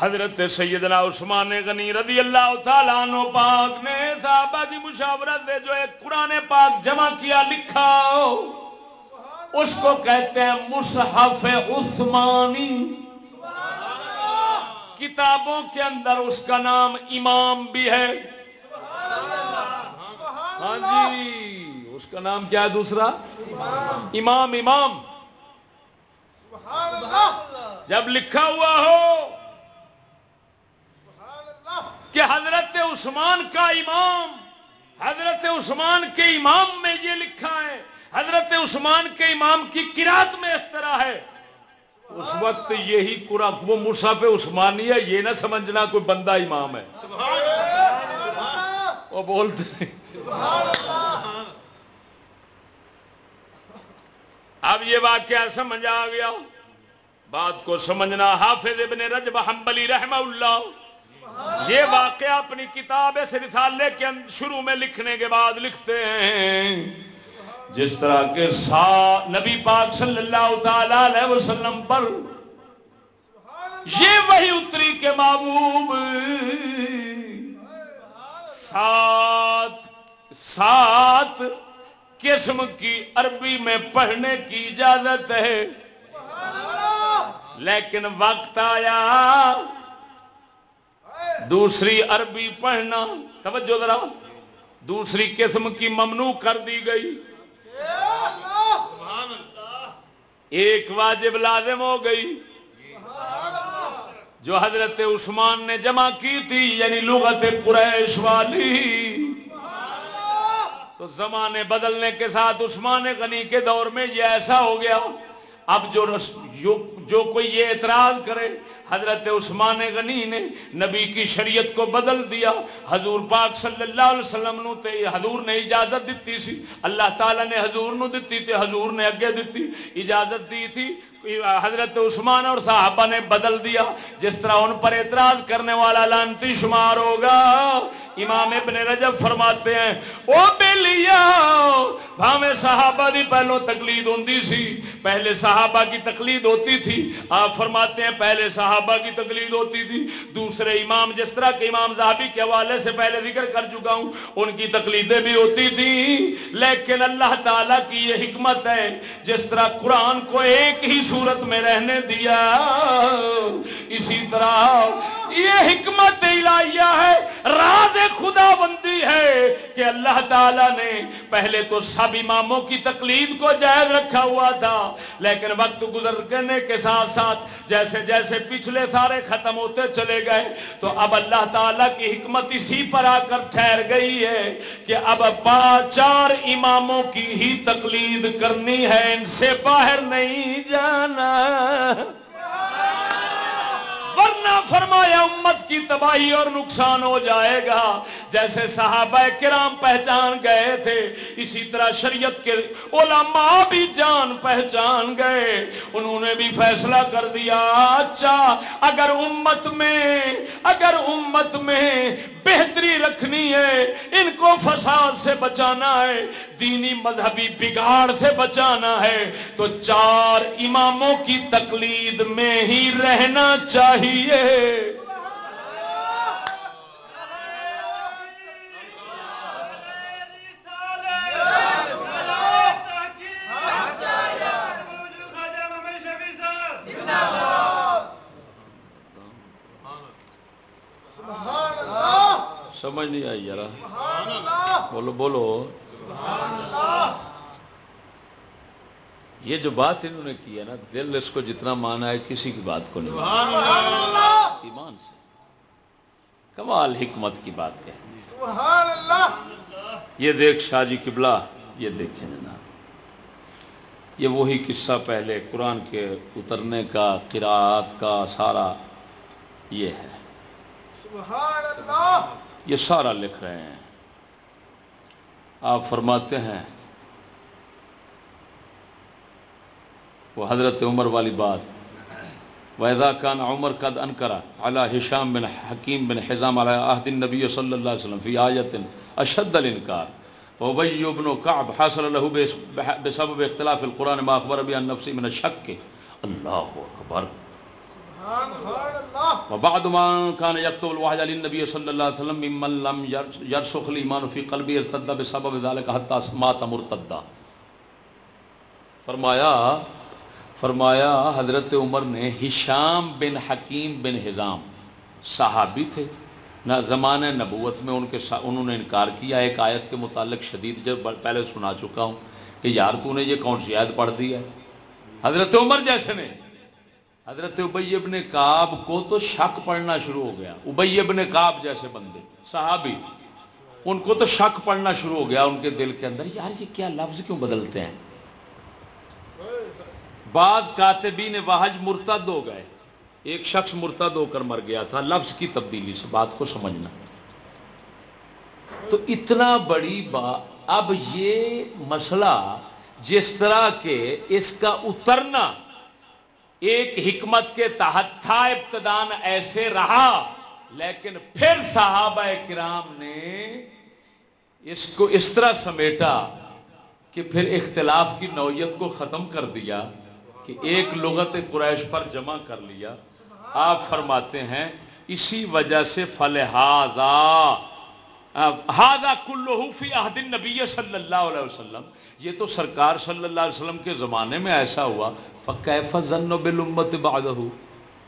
حضرت سیدنا عثمان غنی رضی اللہ تعالیٰ عنہ پاک نے صحابہ کی مشاورت دے جو ایک قرآن پاک جمع کیا لکھا اس کو کہتے ہیں مصحف عثمانی۔ کتابوں کے اندر اس کا نام امام بھی ہے۔ ہاں جی اس کا نام کیا ہے دوسرا؟ امام امام۔ جب لکھا ہوا ہو کہ حضرت عثمان کا امام، حضرت عثمان کے امام میں یہ لکھا ہے۔ حضرت عثمان کے امام کی کرات میں اس طرح ہے۔ اس وقت یہی قرآن وہ مصحف عثمانی ہے یہ نہ سمجھنا کوئی بندہ امام ہے۔ وہ بولتے اب یہ واقعہ سمجھ آ گیا۔ بات کو سمجھنا حافظ ابن رجب حنبلی رحمہ اللہ۔ یہ واقعہ اپنی کتاب اس رسالے کے شروع میں لکھنے کے بعد لکھتے ہیں۔ جس طرح کے سا نبی پاک صلی اللہ تعالی علیہ وسلم پر یہ وہی اتری کے محبوب سات سات قسم کی عربی میں پڑھنے کی اجازت ہے۔ لیکن وقت آیا۔ دوسری عربی پڑھنا، توجہ ذرا۔ دوسری قسم کی ممنوع کر دی گئی۔ ایک واجب لازم ہو گئی۔ جو حضرت عثمان نے جمع کی تھی یعنی لغت قریش والی۔ تو زمانے بدلنے کے ساتھ عثمان غنی کے دور میں یہ ایسا ہو گیا۔ اب جو جو کوئی یہ اعتراض کرے حضرت عثمان غنی نے نبی کی شریعت کو بدل دیا۔ حضور پاک صلی اللہ علیہ وسلم نو تے حضور نے اجازت دیتی سی۔ اللہ تعالیٰ نے حضور نو دیتی تے حضور نے اگے دیتی اجازت دی تھی۔ حضرت عثمان اور صحابہ نے بدل دیا۔ جس طرح ان پر اعتراض کرنے والا لانتی شمار ہوگا۔ امام ابن رجب فرماتے ہیں، او بیلیا بھاوے صحابہ دی پہلو تقلید ہوندی سی۔ پہلے صحابہ کی تقلید ہوتی تھی، آپ فرماتے ہیں پہلے صحابہ کی تقلید ہوتی تھی۔ دوسرے امام، جس طرح کے امام زہابی کے حوالے سے پہلے ذکر کر چکا ہوں، ان کی تقلیدیں بھی ہوتی تھی۔ لیکن اللہ تعالیٰ کی یہ حکمت ہے، جس طرح قرآن کو ایک ہی صورت میں رہنے دیا، اسی طرح یہ حکمت الہیہ ہے، راز خدا بندی ہے کہ اللہ تعالیٰ نے پہلے تو سب اماموں کی تقلید کو جائز رکھا ہوا تھا، لیکن وقت گزرنے کے ساتھ ساتھ جیسے جیسے پچھلے سارے ختم ہوتے چلے گئے، تو اب اللہ تعالیٰ کی حکمت اسی پر آ کر ٹھہر گئی ہے کہ اب چار اماموں کی ہی تقلید کرنی ہے، ان سے باہر نہیں جانا۔ ورنہ فرمایا امت کی تباہی اور نقصان ہو جائے گا۔ جیسے صحابہ کرام پہچان گئے تھے، اسی طرح شریعت کے علماء بھی جان پہچان گئے۔ انہوں نے بھی فیصلہ کر دیا اچھا اگر امت میں، اگر امت میں بہتری رکھنی ہے، ان کو فساد سے بچانا ہے، دینی مذہبی بگاڑ سے بچانا ہے، تو چار اماموں کی تقلید میں ہی رہنا چاہیے۔ اللہ۔ سمجھ نہیں آئی یار بولو بولو۔ سبحان اللہ۔ یہ جو بات انہوں نے کی ہے نا دل اس کو جتنا مانا ہے کسی کی بات کو نہیں ایمان سے۔ کمال حکمت کی بات اللہ! یہ دیکھ شاہ جی قبلہ یہ دیکھیں جناب یہ وہی قصہ پہلے قرآن کے اترنے کا قراءات کا سارا یہ ہے۔ سبحان اللہ! یہ سارا لکھ رہے ہیں۔ آپ فرماتے ہیں وہ حضرت عمر والی بات۔ ویدا کان عمر قد انکرا علی ہشام بن حکیم بن حزام علی عہد النبی صلی اللہ علیہ وسلم فی آیت اشد الانکار وبی بن کعب حاصل له بسبب اختلاف القرآن ما اخبر بی عن نفسی من الشک اللہ۔ اکبر وبعد ما كان يكتب الوحي للنبي صلى الله عليه وسلم ممن لم يرسخ الايمان في قلبه ارتد بسبب ذلك حتى مات مرتدا۔ فرمایا فرمایا، حضرت عمر نے ہشام بن حکیم بن حزام صحابی تھے، نہ زمانہ نبوت میں ان کے سا... انہوں نے انکار کیا، ایک آیت کے متعلق شدید جب پہلے سنا چکا ہوں کہ یار تو نے یہ کون سی آیت پڑھ دی ہے؟ حضرت عمر جیسے نے۔ حضرت ابی ابن کعب کو تو شک پڑنا شروع ہو گیا۔ ابی ابن کعب جیسے بندے، صحابی، ان کو تو شک پڑنا شروع ہو گیا ان کے دل کے اندر، یار یہ کیا لفظ کیوں بدلتے ہیں؟ بعض کاتبین واحج مرتد ہو گئے۔ ایک شخص مرتد ہو کر مر گیا تھا۔ لفظ کی تبدیلی سے بات کو سمجھنا۔ تو اتنا بڑی بات اب یہ مسئلہ جس طرح کے اس کا اترنا ایک حکمت کے تحت تھا ابتدان ایسے رہا۔ لیکن پھر صحابہ کرام نے اس کو اس طرح سمیٹا کہ پھر اختلاف کی نوعیت کو ختم کر دیا۔ کہ ایک لغت قریش پر جمع کر لیا۔ آپ فرماتے ہیں اسی وجہ سے فلحاظا ہاضا کلو فی عہد النبی صلی اللہ علیہ وسلم۔ یہ تو سرکار صلی اللہ علیہ وسلم کے زمانے میں ایسا ہوا۔ فکیف ظن بالامت بعدہ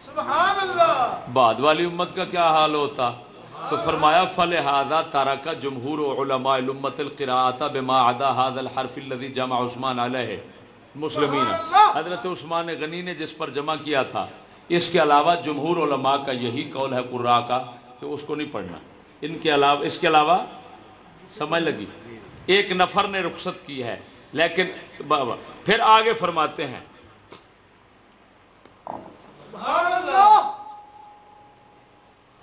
سبحان اللہ بعد والی امت کا کیا حال ہوتا؟ تو فرمایا فلہذا ترک جمہور علماء الامت القراءۃ بما عدا هذا الحرف الذي جمع عثمان علیہ۔ مسلمین۔ حضرت عثمان غنی نے جس پر جمع کیا تھا اس کے علاوہ جمہور علماء کا یہی قول ہے قراء کا کہ اس کو نہیں پڑھنا۔ ان کے علاوہ اس کے علاوہ سمجھ لگی۔ ایک نفر نے رخصت کی ہے لیکن بابا پھر آگے فرماتے ہیں۔ سبحان اللہ!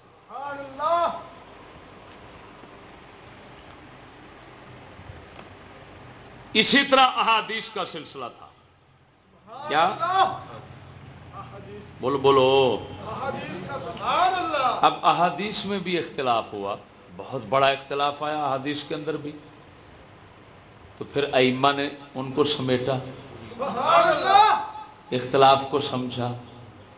سبحان اللہ! اسی طرح احادیث کا سلسلہ تھا۔ کیا؟ احادیث بولو اب احادیث میں بھی اختلاف ہوا۔ بہت بڑا اختلاف آیا احادیث کے اندر بھی۔ تو پھر ائمہ نے ان کو سمیٹا۔ سبحان اللہ۔ اختلاف کو سمجھا۔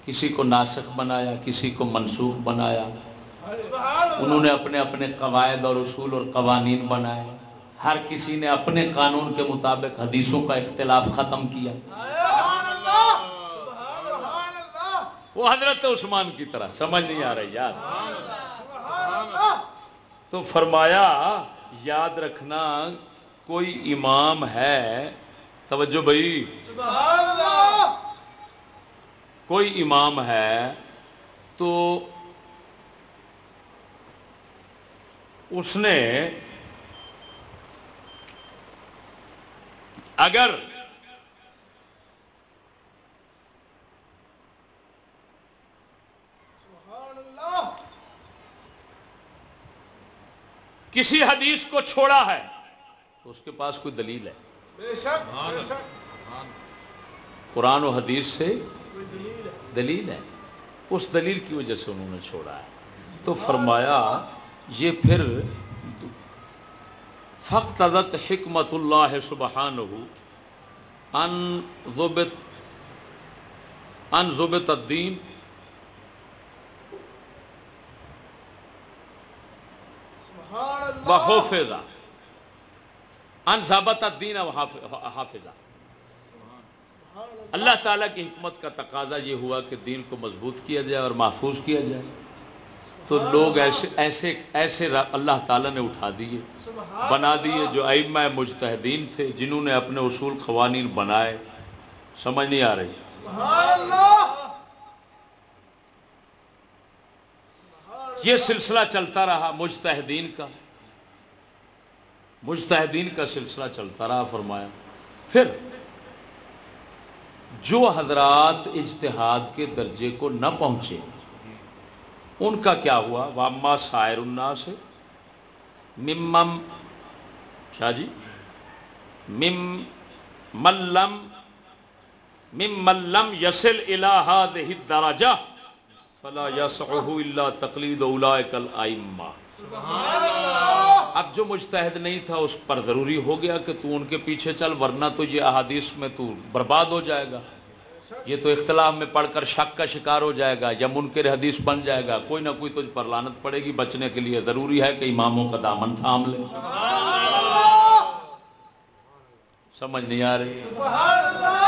کسی کو ناسخ بنایا کسی کو منسوخ بنایا۔ سبحان اللہ۔ انہوں نے اپنے اپنے قواعد اور اصول اور قوانین بنائے۔ ہر کسی نے اپنے قانون کے مطابق حدیثوں کا اختلاف ختم کیا۔ وہ حضرت عثمان کی طرح سمجھ نہیں آ رہی یار تو فرمایا یاد رکھنا کوئی امام ہے توجہ بھائی۔ کوئی امام ہے تو اس نے اگر سبحان اللہ۔ کسی حدیث کو چھوڑا ہے تو اس کے پاس کوئی دلیل ہے۔ بے شک بے شک۔ قرآن و حدیث سے کوئی دلیل ہے؟ دلیل ہے۔ اس دلیل کی وجہ سے انہوں نے چھوڑا ہے۔ تو فرمایا یہ پھر فقط حکمت اللہ سبحان ان ضبط ان ضبط الدین و حافظہ ان ضابط الدین و حافظہ۔ اللہ تعالیٰ کی حکمت کا تقاضا یہ ہوا کہ دین کو مضبوط کیا جائے اور محفوظ کیا جائے۔ تو لوگ ایسے ایسے ایسے اللہ تعالیٰ نے اٹھا دیے، بنا دیے جو ائمہ مجتہدین تھے، جنہوں نے اپنے اصول قوانین بنائے۔ سمجھ نہیں آ رہی۔ سبحان اللہ یہ سلسلہ چلتا رہا مجتہدین کا۔ مجتہدین کا سلسلہ چلتا رہا، فرمایا۔ پھر جو حضرات اجتہاد کے درجے کو نہ پہنچے ان کا کیا ہوا؟ واما سائر الناس ممم شاہ جی مم ملم مم ملم یسل الہ دہ درجہ فلا یسعہ الا تقلید اولئک الائمہ اب جو مجتہد نہیں تھا اس پر ضروری ہو گیا کہ تو ان کے پیچھے چل ورنہ تو یہ احادیث میں تو برباد ہو جائے گا۔ یہ تو اختلاف میں پڑھ کر شک کا شکار ہو جائے گا یا منکر حدیث بن جائے گا، کوئی نہ کوئی تجھ پر لانت پڑے گی، بچنے کے لیے ضروری ہے کہ اماموں کا دامن تھام لے۔ سمجھ نہیں آ رہی؟ سبحان اللہ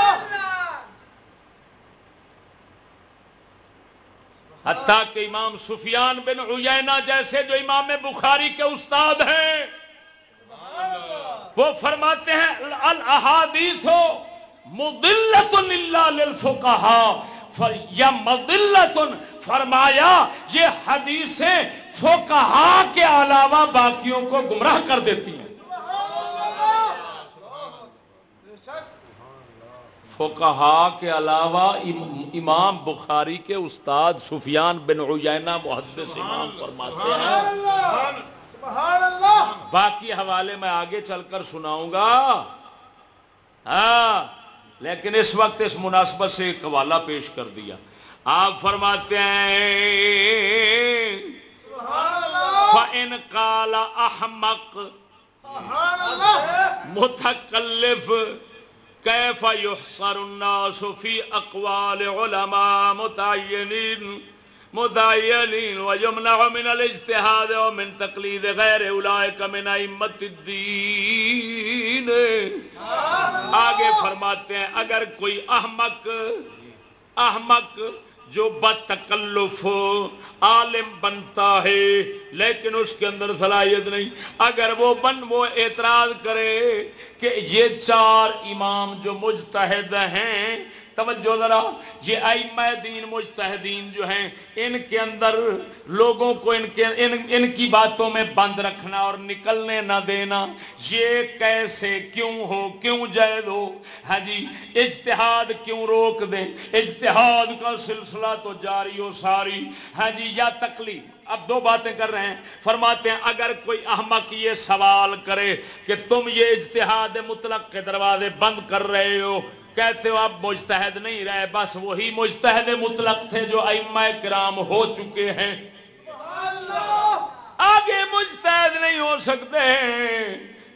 حتیٰ کہ امام سفیان بن عیینہ جیسے جو امام بخاری کے استاد ہیں، وہ فرماتے ہیں، الاحادیث مدلت الا للفقهاء یا مدلت فرمایا یہ حدیثیں فقہا کے علاوہ باقیوں کو گمراہ کر دیتی ہیں۔ فقہا کے علاوہ ام- امام بخاری کے استاد سفیان بن عیینہ محدث امام فرماتے ہیں۔ اللہ سبحان اللہ۔ باقی حوالے میں آگے چل کر سناؤں گا۔ ہاں۔ لیکن اس وقت اس مناسبت سے ایک حوالہ پیش کر دیا۔ آپ فرماتے ہیں سبحان قَالَ متکلف کیف یحصر الناس فی اقوال علماء متعینین متعینین ویمنع من الاجتہاد ومن تقلید غیر اولئک من ائمت الدین آگے فرماتے ہیں، اگر کوئی احمق احمق جو بتکلف عالم بنتا ہے، لیکن اس کے اندر صلاحیت نہیں، اگر وہ بن، وہ اعتراض کرے کہ یہ چار امام جو مجتہد ہیں توجہ ذرا یہ ائمہ دین مجتہدین جو ہیں ان کے اندر لوگوں کو ان کے ان, ان کی باتوں میں بند رکھنا اور نکلنے نہ دینا یہ کیسے کیوں ہو کیوں جائز ہو؟ ہاں جی اجتہاد کیوں روک دیں اجتہاد کا سلسلہ تو جاری ہو ساری۔ ہاں جی یا تکلیف۔ اب دو باتیں کر رہے ہیں۔ فرماتے ہیں اگر کوئی احمق یہ سوال کرے کہ تم یہ اجتہاد مطلق کے دروازے بند کر رہے ہو کہتے ہو اب مجتہد نہیں رہے بس وہی مجتہد مطلق تھے جو ائمہ کرام ہو چکے ہیں۔ آگے مجتہد نہیں ہو سکتے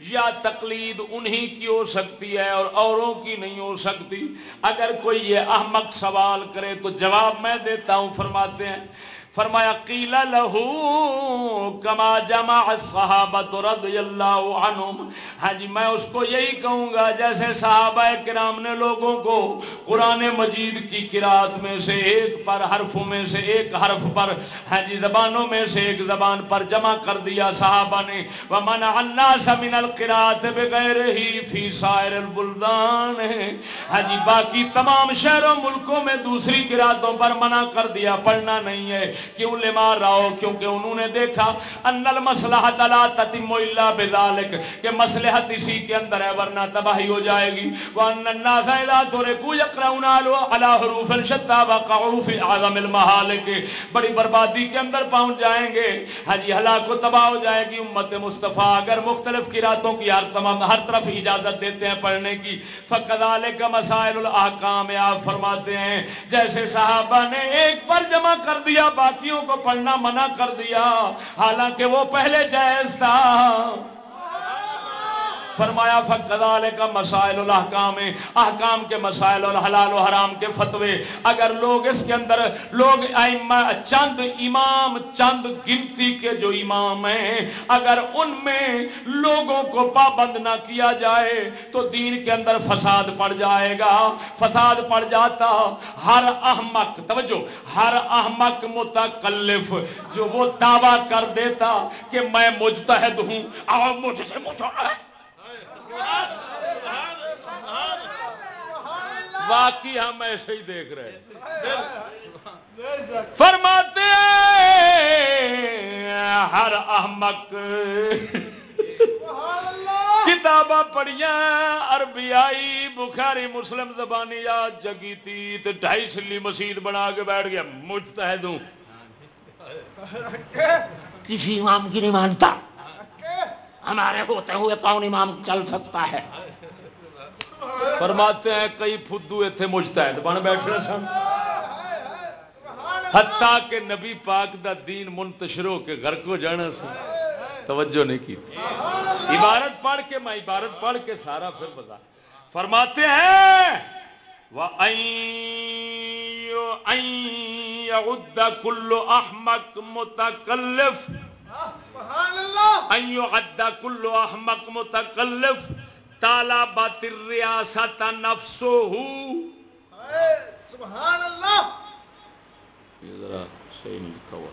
یا تقلید انہی کی ہو سکتی ہے اور اوروں کی نہیں ہو سکتی۔ اگر کوئی یہ احمق سوال کرے تو جواب میں دیتا ہوں فرماتے ہیں فرمایا، قیل لہو کما جمع الصحابت رضی اللہ عنہم۔ ہاں جی میں اس کو یہی کہوں گا جیسے صحابہ کرام نے لوگوں کو قرآن مجید کی قرآت میں سے ایک پر حرفوں میں سے ایک حرف پر ہاں جی زبانوں میں سے ایک زبان پر جمع کر دیا صحابہ نے۔ وَمَنَعَ النَّاسَ مِنَ الْقِرَاءَةِ بِغَيْرِهِ فِي سَائِرِ الْبُلْدَانِ۔ ہاں جی باقی تمام شہروں، ملکوں میں دوسری قرآتوں پر منع کر دیا، پڑھنا نہیں ہے۔ کیوں لے مار رہا ہو؟ کیونکہ انہوں نے دیکھا انل مسلحت لا تتم الا بذلک، کہ مصلحت اسی کے اندر ہے، ورنہ تباہی ہو جائے گی۔ وان الناس اذا تركوا يقرؤون على حروف شتى وقعوا في اعظم المهالك بڑی بربادی کے اندر پہنچ جائیں گے۔ ہاں جی ہلاک و تباہ ہو جائے گی۔ امت مصطفیٰ، اگر مختلف قراتوں کی ہر تمام ہر طرف اجازت دیتے ہیں پڑھنے کی فکذالک مسائل الاحکام آپ فرماتے ہیں، جیسے صحابہ نے ایک پر جمع کر دیا، باقی باقیوں کو پڑھنا منع کر دیا۔ حالانکہ وہ پہلے جائز تھا۔ فرمایا فقدال کا مسائل الاحکام احکام کے مسائل اور و حرام کے فتوے۔ اگر لوگ اس کے اندر، لوگ چند، امام چند گنتی کے جو امام ہیں، اگر ان میں لوگوں کو پابند نہ کیا جائے، تو دین کے اندر فساد پڑ جائے گا۔ فساد پڑ جاتا، ہر احمق، توجہ، ہر احمق متکلف جو وہ دعویٰ کر دیتا کہ میں مجتہد ہوں اور مجھ سے مجھے واقعی ہم ایسے ہی دیکھ رہے فرماتے ہر احمق کتاباں پڑھیا عربی آئی بخاری، مسلم زبانی یاد جگی تھی تو ڈھائی سلی مسیح بنا کے بیٹھ گیا، مجتہد ہوں۔ کسی امام کی نہیں مانتا۔ ہمارے ہوتے ہوئے کون امام چل سکتا ہے؟ فرماتے ہیں کئی فدو اتنے مجتہد بن بیٹھے سن۔ حتیٰ کہ نبی پاک دا دین منتشر ہو کے گھر کو جانا سن۔ توجہ نہیں کی۔ عبارت پڑھ کے میں عبارت پڑھ کے سارا پھر بتا۔ فرماتے ہیں يعد كل احمق متکلف سبحان اللہ! ان يعد كل احمق متکلف طالبات الریاست نفسه. سبحان اللہ! یہ ذرا صحیح نہیں لکھا ہوا۔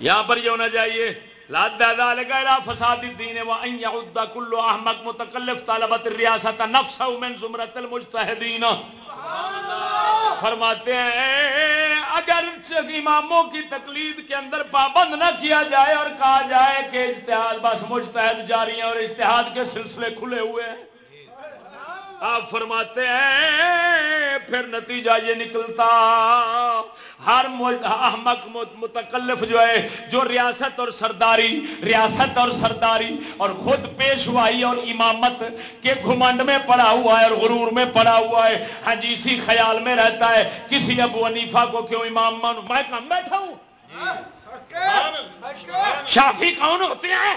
یہاں پر یہ ہونا چاہیے لا ذلك الى فساد الدين وان يعد كل احمق متكلف طلبت الرياسه نفسه من المجتهدين. فرماتے ہیں اگر اماموں کی تقلید کے اندر پابند نہ کیا جائے اور کہا جائے کہ اجتہاد بس مجتہد جاری ہیں اور اجتہاد کے سلسلے کھلے ہوئے ہیں آپ فرماتے ہیں پھر نتیجہ یہ نکلتا۔ ہر احمق متکلف جو ہے جو ریاست اور سرداری ریاست اور سرداری اور خود پیشوائی اور امامت کے گھمنڈ میں پڑا ہوا ہے اور غرور میں پڑا ہوا ہے۔ ہاں جی اسی خیال میں رہتا ہے۔ کسی ابو حنیفہ کو کیوں امام مانوں میں کم بیٹھا ہوں؟ شافی کون ہوتے ہیں؟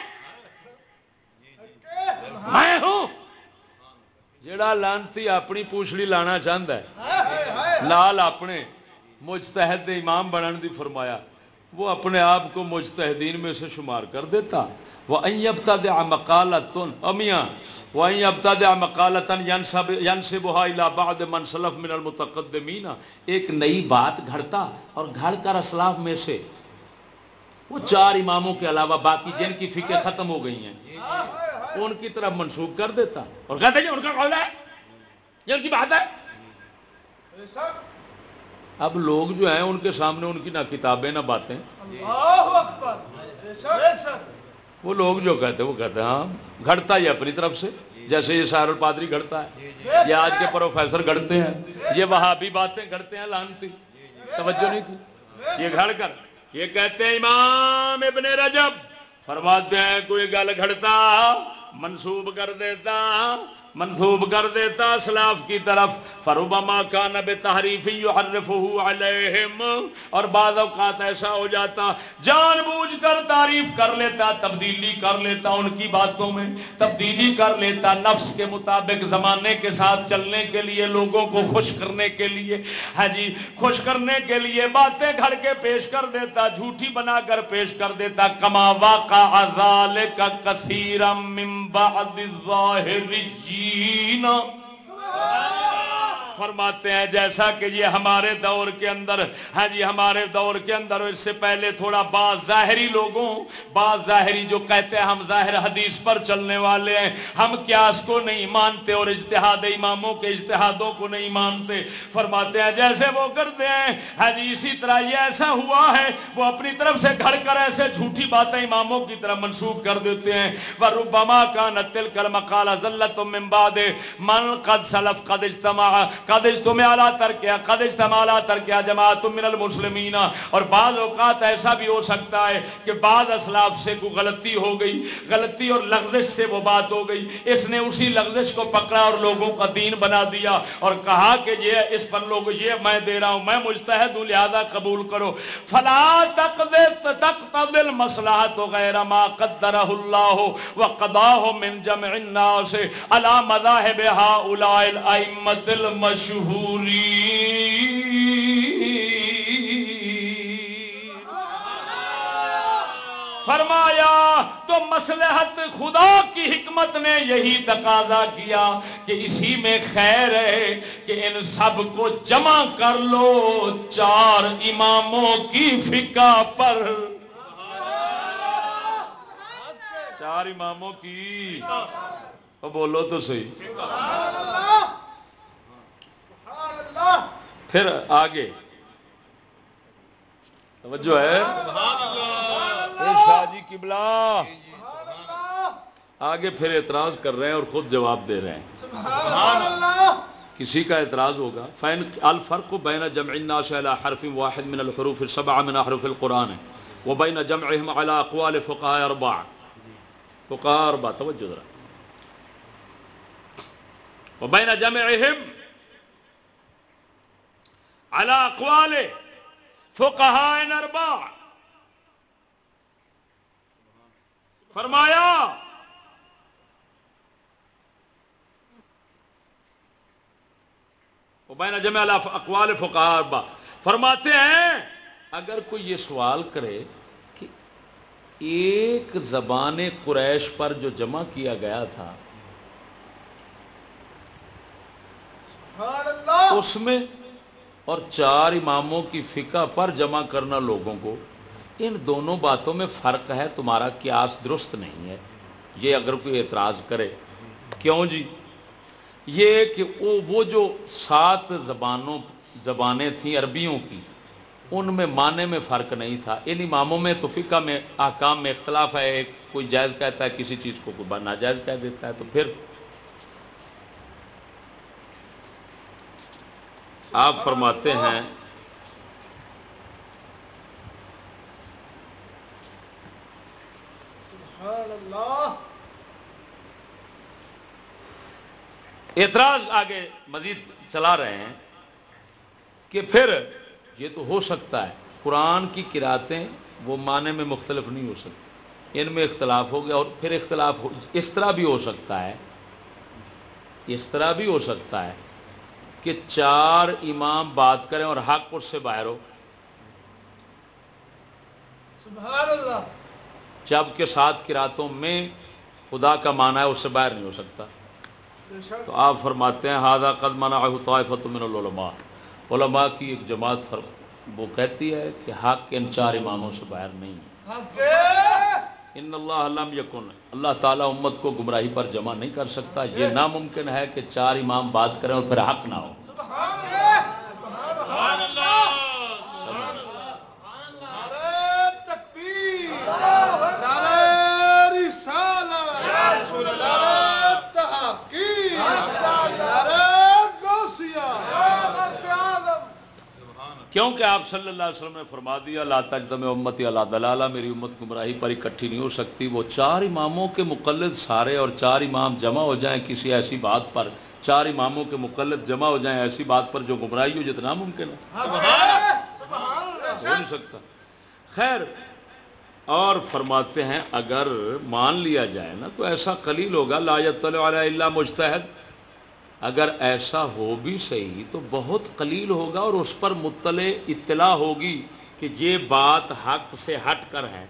میں ہوں۔ جڑا لانتی اپنی پوچھڑی لانا چاہتا ہے۔ لال اپنے مجتہد امام بنن دی فرمایا وہ اپنے آپ کو مجتہدین میں سے شمار کر دیتا۔ وہ ابتدع مقالتن امیاں وہ ابتدع مقالتن ینسبها الى بعد من سلف من المتقدمین۔ ایک نئی بات گھڑتا اور گھڑ کر اسلاف میں سے۔ وہ چار اماموں کے علاوہ باقی جن کی فکر ختم ہو گئی ہیں۔ ان کی طرف منسوخ کر دیتا۔ اور کہتے ہیں ان کا قول ہے۔ یہ ان کی بات ہے۔ اب لوگ جو ہیں ان کے سامنے ان کی نہ کتابیں نہ باتیں۔ وہ لوگ جو کہتے ہیں وہ کہتے ہیں ہاں گھڑتا یہ اپنی طرف سے۔ جیسے یہ سائر الپادری گھڑتا ہے۔ یہ آج کے پروفیسر گھڑتے ہیں۔ یہ وہاں بھی باتیں گھڑتے ہیں لانتی۔ توجہ نہیں کی۔ یہ گھڑ کر۔ یہ کہتے ہیں امام ابن رجب۔ فرماتے ہیں کوئی گل گھڑتا منسوب کر دیتا منسوب کر دیتا اسلاف کی طرف فروبما کا نب تحریف علیہم اور بعض اوقات ایسا ہو جاتا، جان بوجھ کر تعریف کر لیتا، تبدیلی کر لیتا ان کی باتوں میں، تبدیلی کر لیتا نفس کے مطابق زمانے کے ساتھ چلنے کے لیے، لوگوں کو خوش کرنے کے لیے۔ ہاں جی خوش کرنے کے لیے باتیں گھڑ کے پیش کر دیتا، جھوٹی بنا کر پیش کر دیتا۔ کما واقع ذالک کثیرا من بعد الظاہر جی۔ مدینہ فرماتے ہیں جیسا کہ یہ ہمارے دور کے اندر ہاں جی ہمارے دور کے اندر اس سے پہلے تھوڑا بعض ظاہری لوگوں، بعض ظاہری جو کہتے ہیں ہم ظاہر حدیث پر چلنے والے ہیں، ہم قیاس کو نہیں مانتے اور اجتہاد اماموں کے اجتہادوں کو نہیں مانتے۔ فرماتے ہیں جیسے وہ کرتے ہیں ہاں جی اسی طرح یہ ایسا ہوا ہے، وہ اپنی طرف سے گھڑ کر ایسے جھوٹی باتیں اماموں کی طرح منسوخ کر دیتے ہیں۔ وربما کان تل کل مقال ذلت من بعد من قد سلف قد اجتماع قد اجتماع على ترکیا قد اجتماع على ترکیا جماعت من المسلمین۔ اور بعض اوقات ایسا بھی ہو سکتا ہے کہ بعض اسلاف سے کوئی غلطی ہو گئی، غلطی اور لغزش سے وہ بات ہو گئی۔ اس نے اسی لغزش کو پکڑا اور لوگوں کا دین بنا دیا۔ اور کہا کہ یہ اس پر لوگ، یہ میں دے رہا ہوں، میں مجتہد ہوں، لہذا قبول کرو۔ فلا تقدر تقتضي المصلحة غير ما قدره الله وقضاه من جمع الناس على مذاهب هؤلاء الأئمة المشهورين فرمایا، تو مسلحت خدا کی حکمت نے یہی تقاضا کیا کہ اسی میں خیر ہے کہ ان سب کو جمع کر لو چار اماموں کی فقہ پر۔ چار اماموں کی؟ بولو تو صحیح سبحان اللہ سبحان اللہ پھر آگے۔ توجہ ہے۔ شاہ جی قبلہ۔ آگے پھر اعتراض کر رہے ہیں اور خود جواب دے رہے ہیں۔ سبحان اللہ کسی کا اعتراض ہوگا۔ فین الفرق بین جمع الناس على حرف واحد من الحروف السبع من احرف القرآن وبین جمعهم على اقوال فقهاء اربع فقهاء اربع توجہ ذرا۔ وبین جمعهم على اقوال فقهاء اربع فرمایا وبین جمع اقوال فقہاء اربع فرماتے ہیں اگر کوئی یہ سوال کرے کہ ایک زبان قریش پر جو جمع کیا گیا تھا سبحان اللہ! اس میں اور چار اماموں کی فقہ پر جمع کرنا لوگوں کو، ان دونوں باتوں میں فرق ہے، تمہارا قیاس درست نہیں ہے۔ یہ اگر کوئی اعتراض کرے۔ کیوں جی؟ یہ کہ وہ جو سات زبانوں، زبانیں تھیں عربیوں کی، ان میں معنی میں فرق نہیں تھا۔ ان اماموں میں تو فقہ میں، احکام میں اختلاف ہے کوئی جائز کہتا ہے، کسی چیز کو کوئی ناجائز کہہ دیتا ہے، تو پھر آپ فرماتے ہیں اعتراض آگے مزید چلا رہے ہیں کہ پھر یہ تو ہو سکتا ہے قرآن کی کراطیں وہ معنی میں مختلف نہیں ہو سکتی۔ ان میں اختلاف ہو گیا اور پھر اختلاف ہو اس طرح بھی ہو سکتا ہے اس طرح بھی ہو سکتا ہے۔ کہ چار امام بات کریں اور حق اس سے باہر ہو۔ سبحان اللہ۔ جبکہ سات کراتوں میں خدا کا معنی ہے اس سے باہر نہیں ہو سکتا۔ تو آپ فرماتے ہیں ہادہ قد منع طائفۃ من العلماء علماء کی ایک جماعت فر وہ کہتی ہے کہ حق ان چار اماموں سے باہر نہیں ہے۔ ان اللہ لم یکن۔ اللہ تعالیٰ امت کو گمراہی پر جمع نہیں کر سکتا۔ یہ ناممکن ہے کہ چار امام بات کریں اور پھر حق نہ ہو سبحان اللہ سبحان اللہ نعرہ تکبیر نعرہ رسالت نعرہ تحقیق نعرہ غوثیہ غوث اعظم کیونکہ آپ صلی اللہ علیہ وسلم نے فرما دیا لا تجدم امتی اللہ دلالہ میری امت گمراہی پر اکٹھی نہیں ہو سکتی۔ وہ چار اماموں کے مقلد سارے اور چار امام جمع ہو جائیں کسی ایسی بات پر۔ چار اماموں کے مقلد جمع ہو جائیں ایسی بات پر جو گمراہی ہو جتنا ممکن ہے۔ اللہ ہو نہیں سکتا۔ خیر اور فرماتے ہیں اگر مان لیا جائے نا تو ایسا قلیل ہوگا لا یطلع علی اللہ مجتہد۔ اگر ایسا ہو بھی صحیح تو بہت قلیل ہوگا اور اس پر مطلع اطلاع ہوگی کہ یہ بات حق سے ہٹ کر ہے۔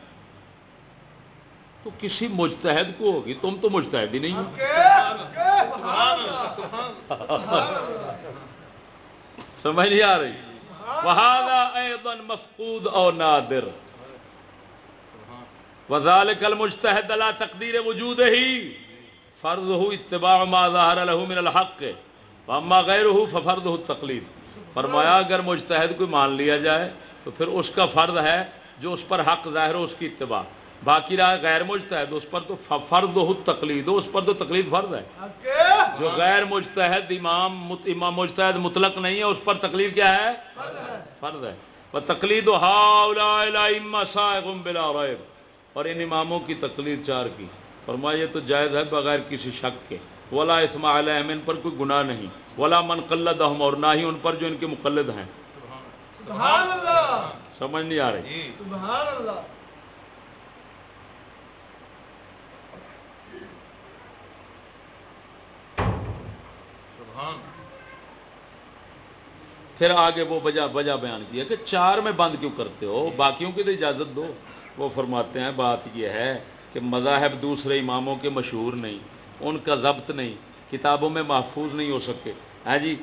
تو کسی مجتہد کو ہوگی۔ تم تو مجتہد ہی نہیں ہو۔ اللہ۔ سمجھ نہیں آ رہی؟ مفقود او نادر۔ وذالک المجتہد لا تقدیر وجود ہی فرض ہو اتباع ما ظاہر له من الحق واما غیرہ ففرض التقلید۔ فرمایا اگر مجتہد کو مان لیا جائے تو پھر اس کا فرض ہے جو اس پر حق ظاہر ہو اس کی اتباع۔ باقی رہا غیر مجتہد اس پر تو فرض ہو تقلید اس پر تو تقلید فرض ہے۔ جو غیر مجتہد امام مت امام مجتہد مطلق نہیں ہے اس پر تقلید کیا ہے؟ فرض ہے۔ وہ تقلید بلا ریب۔ اور ان اماموں کی تقلید چار کی۔ فرمایا یہ تو جائز ہے بغیر کسی شک کے۔ ولا اسما علیہم ان پر کوئی گناہ نہیں۔ ولا من قلدہم اور نہ ہی ان پر جو ان کے مقلد ہیں۔ سبحان اللہ! سمجھ نہیں آ رہی۔ سبحان اللہ! پھر آگے وہ وجہ وجہ بیان کیا کہ چار میں بند کیوں کرتے ہو؟ باقیوں کی تو اجازت دو۔ وہ فرماتے ہیں بات یہ ہے کہ مذاہب دوسرے اماموں کے مشہور نہیں، ان کا ضبط نہیں، کتابوں میں محفوظ نہیں ہو سکے۔ ہاں جی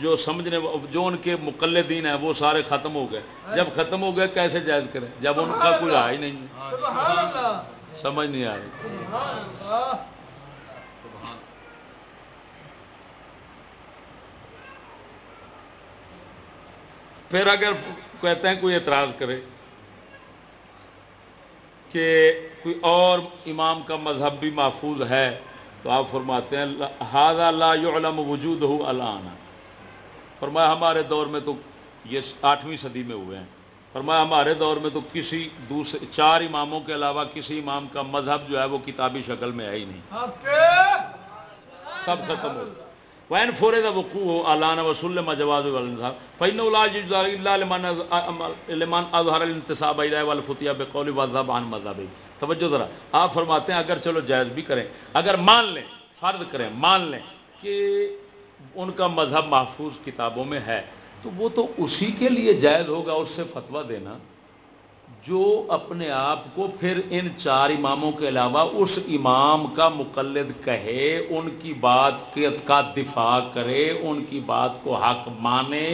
جو سمجھنے، جو ان کے مقلدین ہیں، وہ سارے ختم ہو گئے۔ جب ختم ہو گئے، کیسے جائز کریں؟ جب ان کا کوئی رہا ہی نہیں۔ سمجھ نہیں آ رہی۔ پھر اگر کہتے ہیں کوئی اعتراض کرے کہ کوئی اور امام کا مذہب بھی محفوظ ہے تو آپ فرماتے ہیں ہاضا لا يعلم وجود ہو الان. فرمایا ہمارے دور میں تو یہ آٹھویں صدی میں ہوئے ہیں۔ فرمایا ہمارے دور میں تو کسی دوسرے چار اماموں کے علاوہ کسی امام کا مذہب جو ہے وہ کتابی شکل میں ہے ہی نہیں۔ سب ختم ہو وین فورے دا وقوع اعلان وسلم ما جواز والانصاف فإن لا يجوز الا لمن لمن اظهر الانتساب الى والفتيا بقول وذهب عن مذهبه۔ توجہ ذرا، آپ فرماتے ہیں اگر چلو جائز بھی کریں، اگر مان لیں، فرض کریں، مان لیں کہ ان کا مذہب محفوظ کتابوں میں ہے، تو وہ تو اسی کے لیے جائز ہوگا اس سے فتویٰ دینا۔ جو اپنے آپ کو پھر ان چار اماموں کے علاوہ اس امام کا مقلد کہے ان کی بات کا دفاع کرے ان کی بات کو حق مانے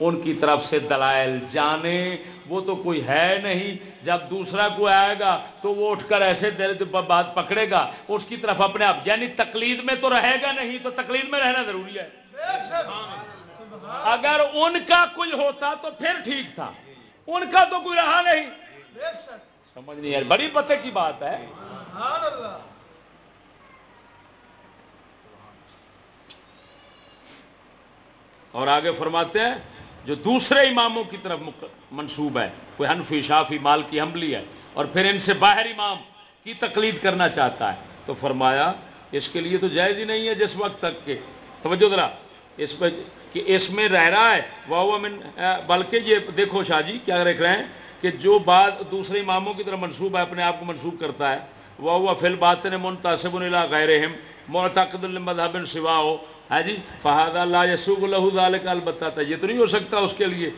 ان کی طرف سے دلائل جانے وہ تو کوئی ہے نہیں۔ جب دوسرا کوئی آئے گا تو وہ اٹھ کر ایسے دل بات پکڑے گا اس کی طرف اپنے آپ یعنی تقلید میں تو رہے گا نہیں تو تقلید میں رہنا ضروری ہے۔ اگر ان کا کوئی ہوتا تو پھر ٹھیک تھا ان کا تو کوئی رہا نہیں۔ سمجھ نہیں ہے بڑی پتے کی بات ہے؟ اور آگے فرماتے ہیں جو دوسرے اماموں کی طرف منسوب ہے کوئی حنفی شافی مال کی حملی ہے اور پھر ان سے باہر امام کی تقلید کرنا چاہتا ہے تو فرمایا اس کے لیے تو جائز ہی نہیں ہے جس وقت تک کہ توجہ ذرا اس پہ کہ اس میں رہ رہا ہے وہ من بلکہ یہ دیکھو شاہ جی کیا دیکھ رہے ہیں؟ کہ جو بات دوسرے اماموں کی طرف منسوب ہے اپنے آپ کو منسوب کرتا ہے وہ وہ فل بات نے منتصب الى غیرہم معتقد المذہب سوا ہو ہے جی؟ فہاد اللہ یسوق اللہ ذالک البتہ یہ تو نہیں ہو سکتا اس کے لیے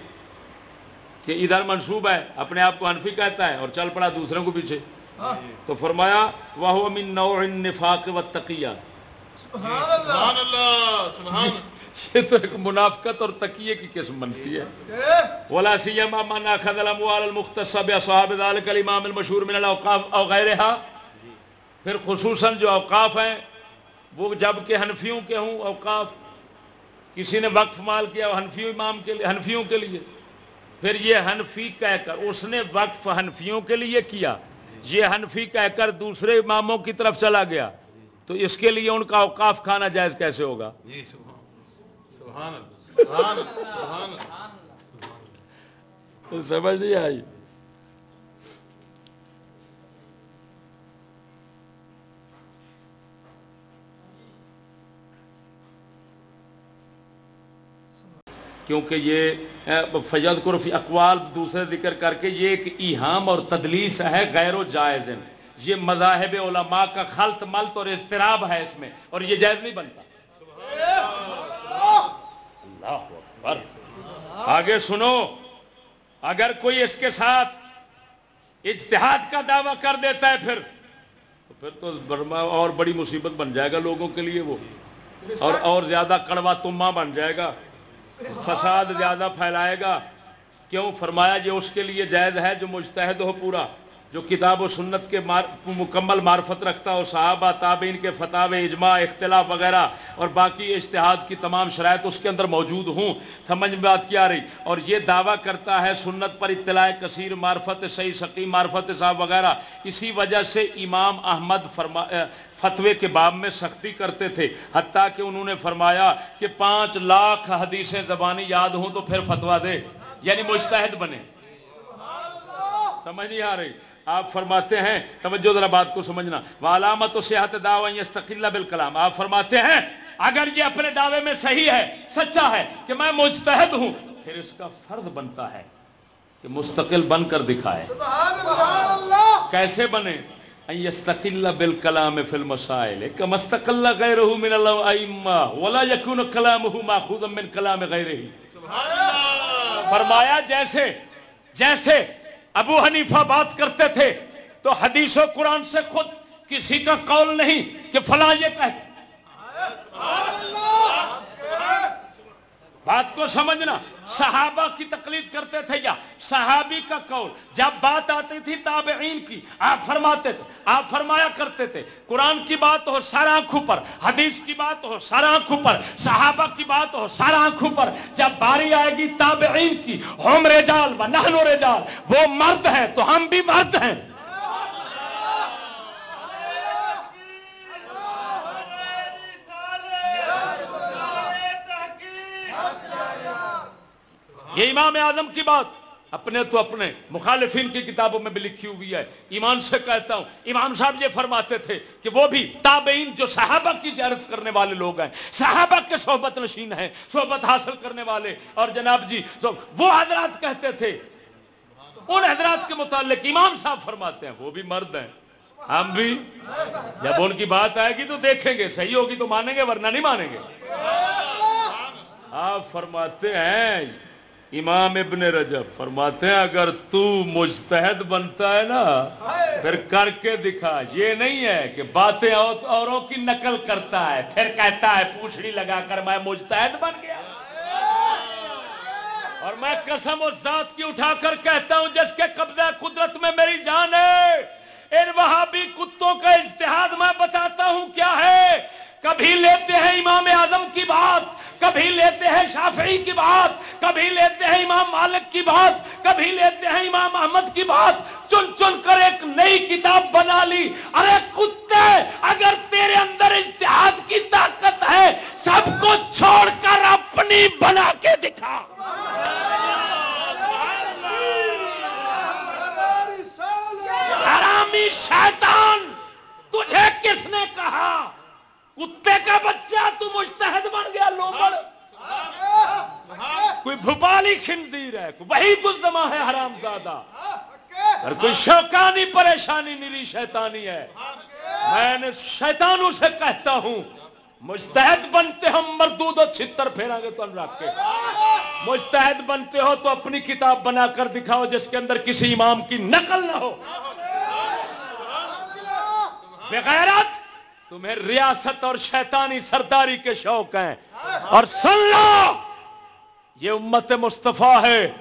کہ ادھر منسوب ہے اپنے آپ کو حنفی کہتا ہے اور چل پڑا دوسروں کو پیچھے۔ ہاں، تو فرمایا وہ من نوع النفاق والتقیہ۔ سبحان اللہ۔ اللہ سبحان یہ تو ایک منافقت اور تقیے کی قسم بنتی ہے۔ ولا سیما من اخذ الاموال المختصه باصحاب ذلك الامام المشهور من الاوقاف او غيرها پھر خصوصا جو اوقاف ہیں، وہ جبکہ حنفیوں کے ہوں اوقاف، کسی نے وقف مال کیا حنفی امام کے لیے، حنفیوں کے لیے۔ پھر یہ حنفی کہہ کر، اس نے وقف حنفیوں کے لیے کیا۔ یہ حنفی کہہ کر دوسرے اماموں کی طرف چلا گیا۔ تو اس کے لیے ان کا اوقاف کھانا جائز کیسے ہوگا؟ جی سبحان سبحان اللہ. سبحان اللہ. سبحان اللہ سمجھ نہیں آئی؟ کیونکہ یہ فجد قرفی اقوال دوسرے ذکر کر کے یہ ایک ایہام اور تدلیس ہے غیر و جائز۔ یہ مذاہب علماء کا خلط ملت اور اضطراب ہے اس میں اور یہ جائز نہیں بنتا۔ اللہ اکبر۔ آگے سنو، اگر کوئی اس کے ساتھ اجتہاد کا دعویٰ کر دیتا ہے پھر، تو پھر تو برما اور بڑی مصیبت بن جائے گا لوگوں کے لیے وہ۔ اور اور زیادہ کڑوا تما بن جائے گا۔ فساد زیادہ پھیلائے گا۔ کیوں؟ فرمایا یہ اس کے لیے جائز ہے جو مجتہد ہو پورا۔ جو کتاب و سنت کے مار، مکمل معرفت رکھتا ہو صحابہ، تابعین کے فتح اجماع، اختلاف وغیرہ اور باقی اشتہاد کی تمام شرائط اس کے اندر موجود ہوں، سمجھ میں بات کیا رہی؟ اور یہ دعویٰ کرتا ہے سنت پر اطلاع کثیر، معرفت صحیح سقیم معرفت صاحب وغیرہ۔ اسی وجہ سے امام احمد فرما فتوے کے باب میں سختی کرتے تھے، حتیٰ کہ انہوں نے فرمایا کہ پانچ لاکھ حدیثیں زبانی یاد ہوں تو پھر فتوا دے یعنی مستحد بنے۔ سمجھ نہیں آ رہی؟ آپ فرماتے ہیں توجہ ذرا بات کو سمجھنا۔ علامت و صحت دعویٰ بال کلام آپ فرماتے ہیں اگر یہ اپنے دعوے میں صحیح ہے سچا ہے کہ میں مستحد ہوں پھر اس کا فرض بنتا ہے کہ مستقل بن کر دکھائے۔ کیسے بنے؟ یستقل بالکلام فی المسائل من الائمہ ولا ماخوذا من فرمایا جیسے جیسے ابو حنیفہ بات کرتے تھے تو حدیث و قرآن سے خود کسی کا قول نہیں کہ فلاں یہ کہ بات کو سمجھنا، صحابہ کی تقلید کرتے تھے یا صحابی کا قول؟ جب بات آتی تھی تابعین کی، آپ فرماتے تھے، آپ فرمایا کرتے تھے، قرآن کی بات ہو سر آنکھوں پر، حدیث کی بات ہو سر آنکھوں پر، صحابہ کی بات ہو سر آنکھوں پر، جب باری آئے گی تابعین کی ہوم رجال و نہن و رجال، وہ مرد ہیں تو ہم بھی مرد ہیں۔ یہ امام اعظم کی بات اپنے تو اپنے مخالفین کی کتابوں میں بھی لکھی ہوئی ہے ایمان سے کہتا ہوں امام صاحب یہ فرماتے تھے کہ وہ بھی تابعین جو صحابہ کی زیارت کرنے والے لوگ ہیں، صحابہ کے صحبت نشین ہیں، صحبت حاصل کرنے والے۔ اور جناب جی وہ حضرات کہتے تھے، ان حضرات کے متعلق امام صاحب فرماتے ہیں، وہ بھی مرد ہیں۔ ہم بھی۔ جب ان کی بات آئے گی تو دیکھیں گے، صحیح ہوگی تو مانیں گے، ورنہ نہیں مانیں گے۔ آپ فرماتے ہیں امام ابن رجب فرماتے ہیں، اگر تو مجتہد بنتا ہے نا، پھر کر کے دکھا۔ یہ نہیں ہے کہ باتیں اوروں کی نقل کرتا ہے، پھر کہتا ہے، پوچھڑی لگا کر میں مجتہد بن گیا۔ اور میں قسم اس ذات کی اٹھا کر کہتا ہوں، جس کے قبضہ قدرت میں میری جان ہے۔ ان وہابی کتوں کا اجتہاد میں بتاتا ہوں کیا ہے۔ کبھی لیتے ہیں امام اعظم کی بات کبھی لیتے ہیں شافعی کی بات، کبھی لیتے ہیں امام مالک کی بات، کبھی لیتے ہیں امام احمد کی بات۔ چن چن کر ایک نئی کتاب بنا لی۔ ارے کتے، اگر تیرے اندر اشتہاد کی طاقت ہے، سب کو چھوڑ کر اپنی بنا کے دکھا۔ حرامی شیطان، تجھے کس نے کہا؟ کتے کا بچہ تو مشتحد بن گیا لومڑ بھوپالی خنزیر ہے وہی گزما ہے حرام زادہ اور کوئی شوکانی پریشانی نیری شیطانی ہے میں نے شیطانوں سے کہتا ہوں مستحد بنتے ہم مردود و چھتر پھیرا گے تو رکھ کے۔ مستحد بنتے ہو تو اپنی کتاب بنا کر دکھاؤ جس کے اندر کسی امام کی نقل نہ ہو۔ بغیرت تمہیں ریاست اور شیطانی سرداری کے شوق ہیں۔ اور سن لو! یہ امت مصطفیٰ ہے۔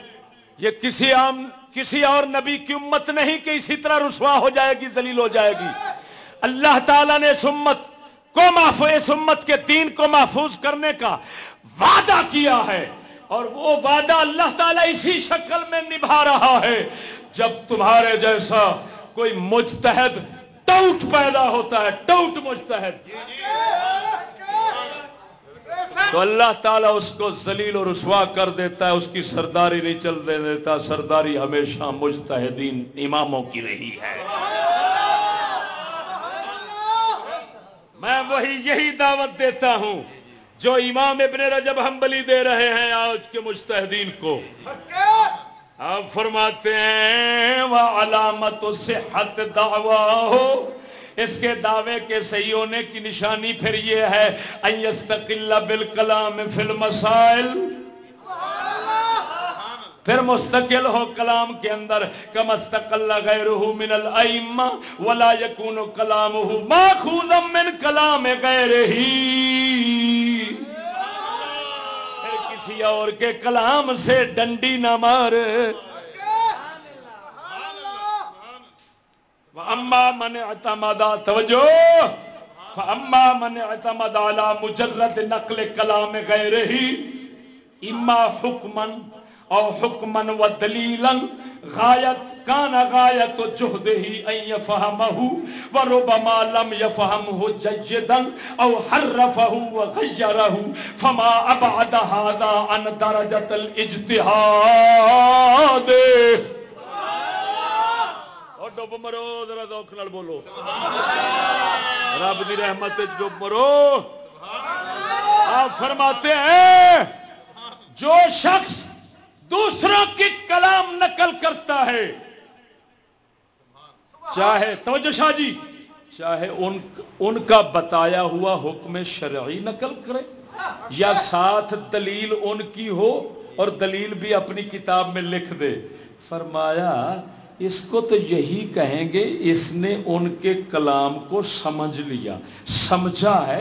یہ کسی عام، کسی اور نبی کی امت نہیں کہ اسی طرح رسوا ہو جائے گی، ذلیل ہو جائے گی۔ اللہ تعالیٰ نے اس امت کو محفوظ اس امت کے دین کو محفوظ کرنے کا وعدہ کیا ہے۔ اور وہ وعدہ اللہ تعالیٰ اسی شکل میں نبھا رہا ہے۔ جب تمہارے جیسا کوئی مجتہد ٹوٹ پیدا ہوتا ہے، ٹوٹ مجتہد۔ جی، جی۔ تو اللہ تعالیٰ اس کو ذلیل و رسوا کر دیتا ہے، اس کی سرداری نہیں چل دے دیتا، سرداری ہمیشہ مجتہدین، اماموں کی رہی ہے۔ میں وہی یہی دعوت دیتا ہوں، جو امام ابن رجب حنبلی دے رہے ہیں آج کے مجتہدین کو۔ آپ فرماتے ہیں وہ علامت صحت دعویٰ ہو اس کے دعوے کے صحیح ہونے کی نشانی پھر یہ ہے ایستقل بالکلام فی المسائل۔ پھر مستقل ہو کلام کے اندر کم استقل غیرہ من الائمہ، ولا یکون کلامہ ماخوذا من کلام غیرہ کسی اور کے کلام سے ڈنڈی نہ مار۔ اما من اعتمد، توجہ! فاما من اعتمد على مجرد نقل کلام غیره اما حکما او حکما و دلیلا غایت کان غایت جهده ان يفهمه وربما لم يفهمه جيدا او حرفه وغيره، فما ابعد هذا عن درجه الاجتهاد ڈب مرو ذرا ذوق نال بولو رب دی رحمت ڈب مرو آپ فرماتے ہیں جو شخص دوسروں کی کلام نقل کرتا ہے چاہے توجہ شاہ جی چاہے ان ان کا بتایا ہوا حکم شرعی نقل کرے یا ساتھ دلیل ان کی ہو اور دلیل بھی اپنی کتاب میں لکھ دے فرمایا اس کو تو یہی کہیں گے اس نے ان کے کلام کو سمجھ لیا، سمجھا ہے